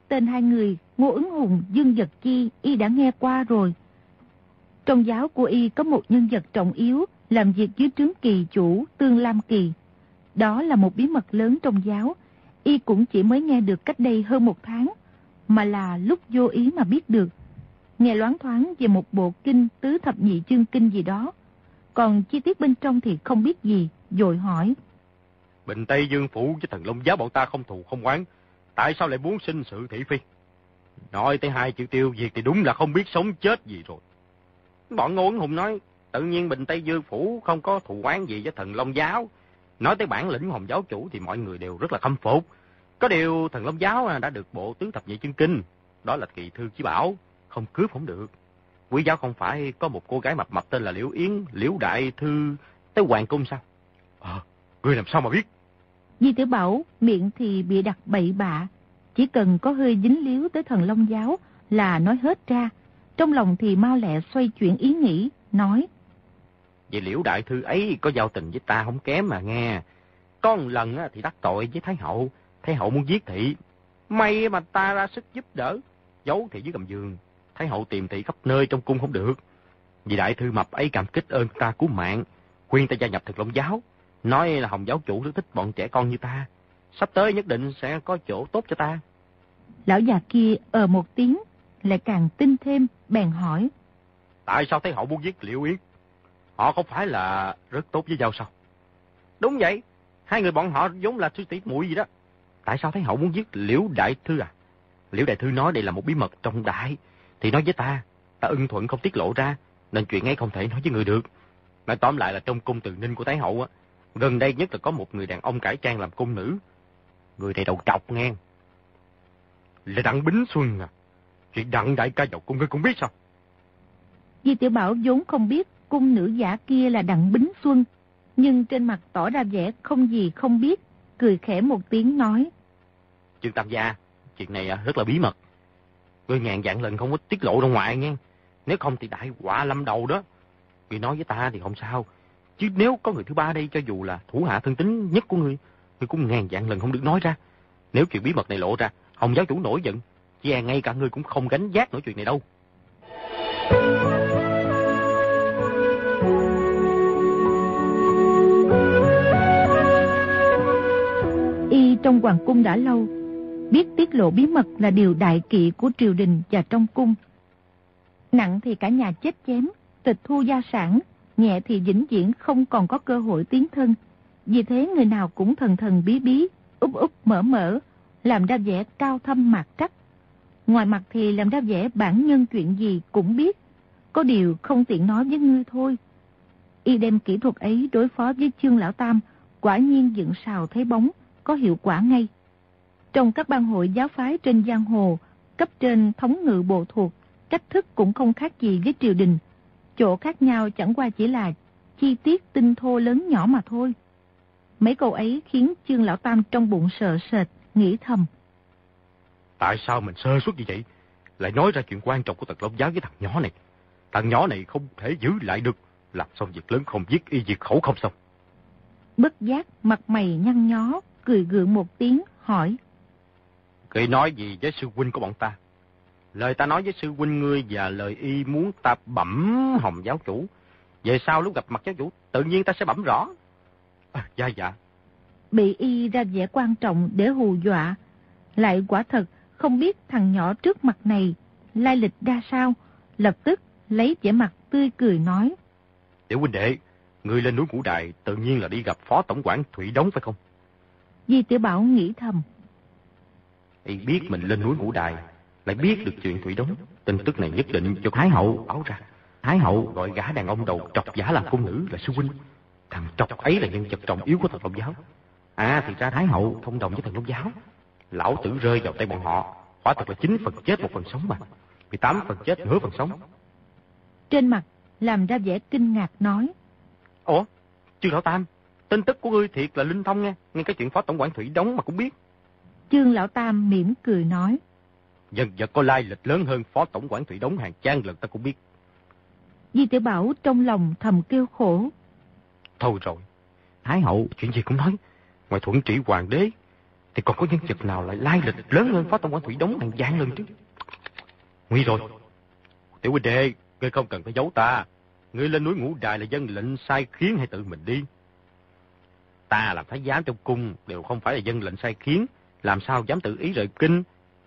Tên hai người, Ngô ứng hùng, Dương Vật Chi, y đã nghe qua rồi. Trong giáo của y có một nhân vật trọng yếu, làm việc dưới trướng kỳ chủ, Tương Lam Kỳ. Đó là một bí mật lớn trong giáo, y cũng chỉ mới nghe được cách đây hơn một tháng, mà là lúc vô ý mà biết được nghe loáng thoáng về một bộ kinh tứ thập nhị chương kinh gì đó. Còn chi tiết bên trong thì không biết gì, dội hỏi. Bình Tây Dương Phủ với thần Long Giáo bọn ta không thù không oán, tại sao lại muốn sinh sự thị phi? Nói tới hai chữ tiêu diệt thì đúng là không biết sống chết gì rồi. Bọn Ngô ứng Hùng nói, tự nhiên Bình Tây Dương Phủ không có thù oán gì với thần Long Giáo. Nói tới bản lĩnh Hồng Giáo Chủ thì mọi người đều rất là khâm phục. Có điều thần Long Giáo đã được bộ tứ thập nhị chương kinh, đó là kỳ thư chí bảo. Không cướp không được. Quý giáo không phải có một cô gái mập mập tên là Liễu Yến, Liễu Đại Thư tới Hoàng Cung sao? Ờ, ngươi làm sao mà biết? Di tiểu Bảo miệng thì bị đặt bậy bạ, chỉ cần có hơi dính líu tới thần Long Giáo là nói hết ra. Trong lòng thì mau lẹ xoay chuyển ý nghĩ, nói. Vậy Liễu Đại Thư ấy có giao tình với ta không kém mà nghe. Có một lần thì đắc tội với Thái Hậu, Thái Hậu muốn giết thị. May mà ta ra sức giúp đỡ, giấu thị dưới gầm giường. Thái Hậu tìm thị khắp nơi trong cung không được. Vì Đại Thư Mập ấy cảm kích ơn ta cứu mạng, khuyên ta gia nhập thực long giáo. Nói là Hồng giáo chủ rất thích bọn trẻ con như ta. Sắp tới nhất định sẽ có chỗ tốt cho ta. Lão già kia ờ một tiếng, lại càng tin thêm, bèn hỏi. Tại sao Thái Hậu muốn giết Liễu Yến? Họ không phải là rất tốt với nhau sao? Đúng vậy, hai người bọn họ giống là sư tỷ muội gì đó. Tại sao Thái Hậu muốn giết Liễu Đại Thư à? Liễu Đại Thư nói đây là một bí mật trọng đại, thì nói với ta, ta ưng thuận không tiết lộ ra, nên chuyện ấy không thể nói với người được. Nói tóm lại là trong cung từ ninh của Thái Hậu á, gần đây nhất là có một người đàn ông cải trang làm cung nữ. Người này đầu trọc nghe. Là Đặng Bính Xuân à? Chuyện Đặng đại ca vào cung ngươi cũng biết sao? Di Tiểu Bảo vốn không biết cung nữ giả kia là Đặng Bính Xuân, nhưng trên mặt tỏ ra vẻ không gì không biết, cười khẽ một tiếng nói. Trương Tam Gia, chuyện này à, rất là bí mật. Ngươi ngàn dạng lần không có tiết lộ ra ngoài nghe. Nếu không thì đại quả lâm đầu đó. Ngươi nói với ta thì không sao. Chứ nếu có người thứ ba đây cho dù là thủ hạ thân tính nhất của ngươi, ngươi cũng ngàn dạng lần không được nói ra. Nếu chuyện bí mật này lộ ra, Hồng giáo chủ nổi giận, chỉ e ngay cả ngươi cũng không gánh giác nổi chuyện này đâu. Y trong hoàng cung đã lâu, biết tiết lộ bí mật là điều đại kỵ của triều đình và trong cung. Nặng thì cả nhà chết chém, tịch thu gia sản, nhẹ thì vĩnh viễn không còn có cơ hội tiến thân. Vì thế người nào cũng thần thần bí bí, úp úp mở mở, làm ra vẻ cao thâm mạc trắc. Ngoài mặt thì làm ra vẻ bản nhân chuyện gì cũng biết, có điều không tiện nói với ngươi thôi. Y đem kỹ thuật ấy đối phó với chương lão tam, quả nhiên dựng sào thấy bóng, có hiệu quả ngay. Trong các ban hội giáo phái trên giang hồ, cấp trên thống ngự bộ thuộc, cách thức cũng không khác gì với triều đình. Chỗ khác nhau chẳng qua chỉ là chi tiết tinh thô lớn nhỏ mà thôi. Mấy câu ấy khiến chương lão tam trong bụng sợ sệt, nghĩ thầm. Tại sao mình sơ suất như vậy? Lại nói ra chuyện quan trọng của tật long giáo với thằng nhỏ này. Thằng nhỏ này không thể giữ lại được. Làm xong việc lớn không giết y việc khẩu không xong. Bất giác mặt mày nhăn nhó, cười gượng một tiếng, hỏi. Kỳ nói gì với sư huynh của bọn ta? Lời ta nói với sư huynh ngươi và lời y muốn ta bẩm hồng giáo chủ. Về sau lúc gặp mặt giáo chủ, tự nhiên ta sẽ bẩm rõ. À, dạ dạ. Bị y ra vẻ quan trọng để hù dọa. Lại quả thật không biết thằng nhỏ trước mặt này lai lịch ra sao. Lập tức lấy vẻ mặt tươi cười nói. Tiểu huynh đệ, ngươi lên núi Ngũ Đài tự nhiên là đi gặp phó tổng quản Thủy Đống phải không? Di Tiểu Bảo nghĩ thầm. Y biết mình lên núi Ngũ Đài, lại biết được chuyện Thủy Đống. Tin tức này nhất định cho Thái Hậu báo ra. Thái Hậu gọi gã đàn ông đầu trọc giả làm cung nữ là sư huynh. Thằng trọc ấy là nhân vật trọng yếu của thần Long Giáo. À thì ra Thái Hậu thông đồng với thần Long Giáo. Lão tử rơi vào tay bọn họ. Quả thật là 9 phần chết một phần sống mà. 18 phần chết nửa phần sống. Trên mặt làm ra vẻ kinh ngạc nói. Ủa, Trương Lão Tam, tin tức của ngươi thiệt là linh thông nghe. Ngay cái chuyện phó tổng quản Thủy Đống mà cũng biết. Trương Lão Tam mỉm cười nói. Nhân vật có lai lịch lớn hơn phó tổng quản Thủy Đống hàng trang lần ta cũng biết. Di Tiểu Bảo trong lòng thầm kêu khổ. Thôi rồi, Thái hậu chuyện gì cũng nói. Ngoài thuận trị hoàng đế, thì còn có nhân vật nào lại lai lịch lớn hơn phó tổng quản Thủy Đống hàng vạn lần chứ. Nguy rồi. Tiểu huynh đệ, ngươi không cần phải giấu ta. Ngươi lên núi ngũ đài là dân lệnh sai khiến hay tự mình đi? Ta làm thái giám trong cung đều không phải là dân lệnh sai khiến. Làm sao dám tự ý rời kinh?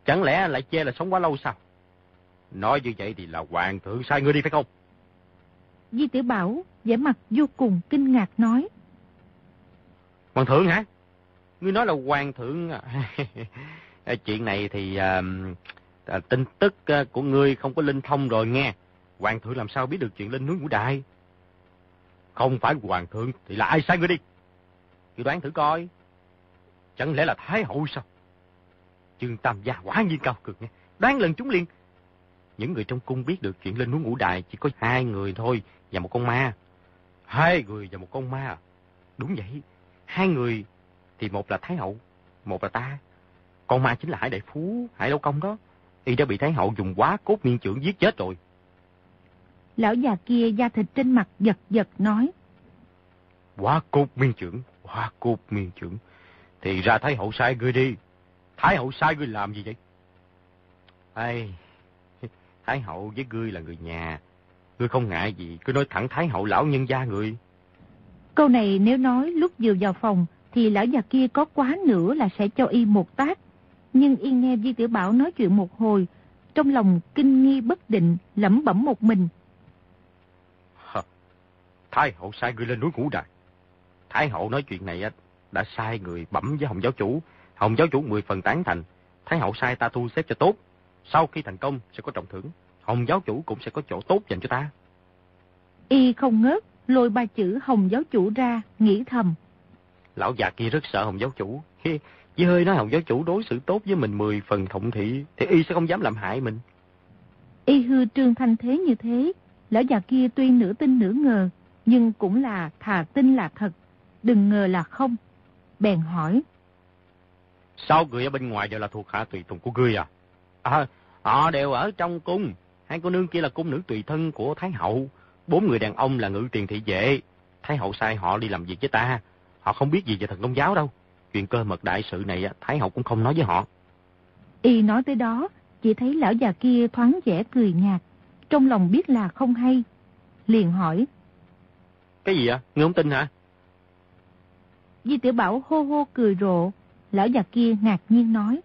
Chẳng lẽ lại chê là sống quá lâu sao? Nói như vậy thì là hoàng thượng sai ngươi đi phải không? Di Tiểu Bảo vẻ mặt vô cùng kinh ngạc nói. Hoàng thượng hả? Ngươi nói là hoàng thượng... à? Chuyện này thì à, à, tin tức à, của ngươi không có linh thông rồi nghe. Hoàng thượng làm sao biết được chuyện lên núi ngũ đại? Không phải hoàng thượng thì là ai sai ngươi đi? Ngươi đoán thử coi. Chẳng lẽ là Thái hậu sao? Trương Tam gia quả nhiên cao cực nghe. Đoán lần chúng liền. những người trong cung biết được chuyện lên núi ngũ đài chỉ có hai người thôi và một con ma. Hai người và một con ma. Đúng vậy. Hai người thì một là Thái Hậu, một là ta. Con ma chính là Hải Đại Phú, Hải Lâu Công đó. Y đã bị Thái Hậu dùng quá cốt miên trưởng giết chết rồi. Lão già kia da thịt trên mặt giật giật nói. Quá cốt miên trưởng, quá cốt miên trưởng. Thì ra Thái Hậu sai ngươi đi. Thái Hậu sai ngươi làm gì vậy? Ây, Thái Hậu với ngươi là người nhà. Ngươi không ngại gì, cứ nói thẳng Thái Hậu lão nhân gia người. Câu này nếu nói lúc vừa vào phòng thì lão già kia có quá nữa là sẽ cho y một tác. Nhưng y nghe Di Tiểu Bảo nói chuyện một hồi, trong lòng kinh nghi bất định, lẩm bẩm một mình. Hả? Thái hậu sai người lên núi ngũ đài. Thái hậu nói chuyện này đã sai người bẩm với Hồng giáo chủ. Hồng giáo chủ mười phần tán thành. Thái hậu sai ta thu xếp cho tốt. Sau khi thành công sẽ có trọng thưởng. Hồng giáo chủ cũng sẽ có chỗ tốt dành cho ta. Y không ngớt, lôi ba chữ Hồng giáo chủ ra, nghĩ thầm. Lão già kia rất sợ Hồng giáo chủ. Chỉ hơi nói Hồng giáo chủ đối xử tốt với mình mười phần thụng thị, thì y sẽ không dám làm hại mình. Y hư trương thanh thế như thế, lão già kia tuy nửa tin nửa ngờ, nhưng cũng là thà tin là thật, đừng ngờ là không. Bèn hỏi. Sao người ở bên ngoài đều là thuộc hạ tùy tùng của ngươi à? À, họ đều ở trong cung. Hai cô nương kia là cung nữ tùy thân của Thái Hậu. Bốn người đàn ông là ngự tiền thị vệ. Thái Hậu sai họ đi làm việc với ta. Họ không biết gì về thần công giáo đâu. Chuyện cơ mật đại sự này Thái Hậu cũng không nói với họ. Y nói tới đó, chỉ thấy lão già kia thoáng vẻ cười nhạt. Trong lòng biết là không hay. Liền hỏi. Cái gì ạ? Ngươi không tin hả? Di tiểu Bảo hô hô cười rộ. Lão già kia ngạc nhiên nói.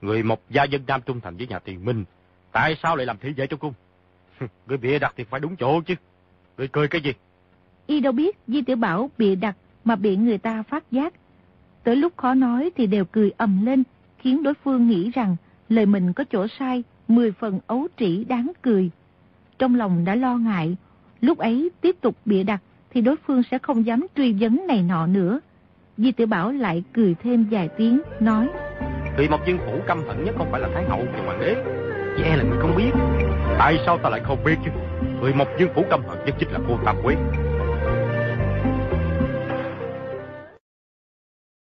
Người một gia dân nam trung thành với nhà tiền minh. Tại sao lại làm thị vệ trong cung? Người bịa đặt thì phải đúng chỗ chứ. Người cười cái gì? Y đâu biết Di Tiểu Bảo bịa đặt mà bị người ta phát giác. Tới lúc khó nói thì đều cười ầm lên, khiến đối phương nghĩ rằng lời mình có chỗ sai, mười phần ấu trĩ đáng cười. Trong lòng đã lo ngại, lúc ấy tiếp tục bịa đặt thì đối phương sẽ không dám truy vấn này nọ nữa. Di Tiểu Bảo lại cười thêm vài tiếng, nói Vì một dân phủ căm hận nhất không phải là Thái Hậu và Hoàng đế, chỉ e là người không biết. Tại sao ta lại không biết chứ? Người một dân phủ căm hận nhất chính là cô Tam Quế.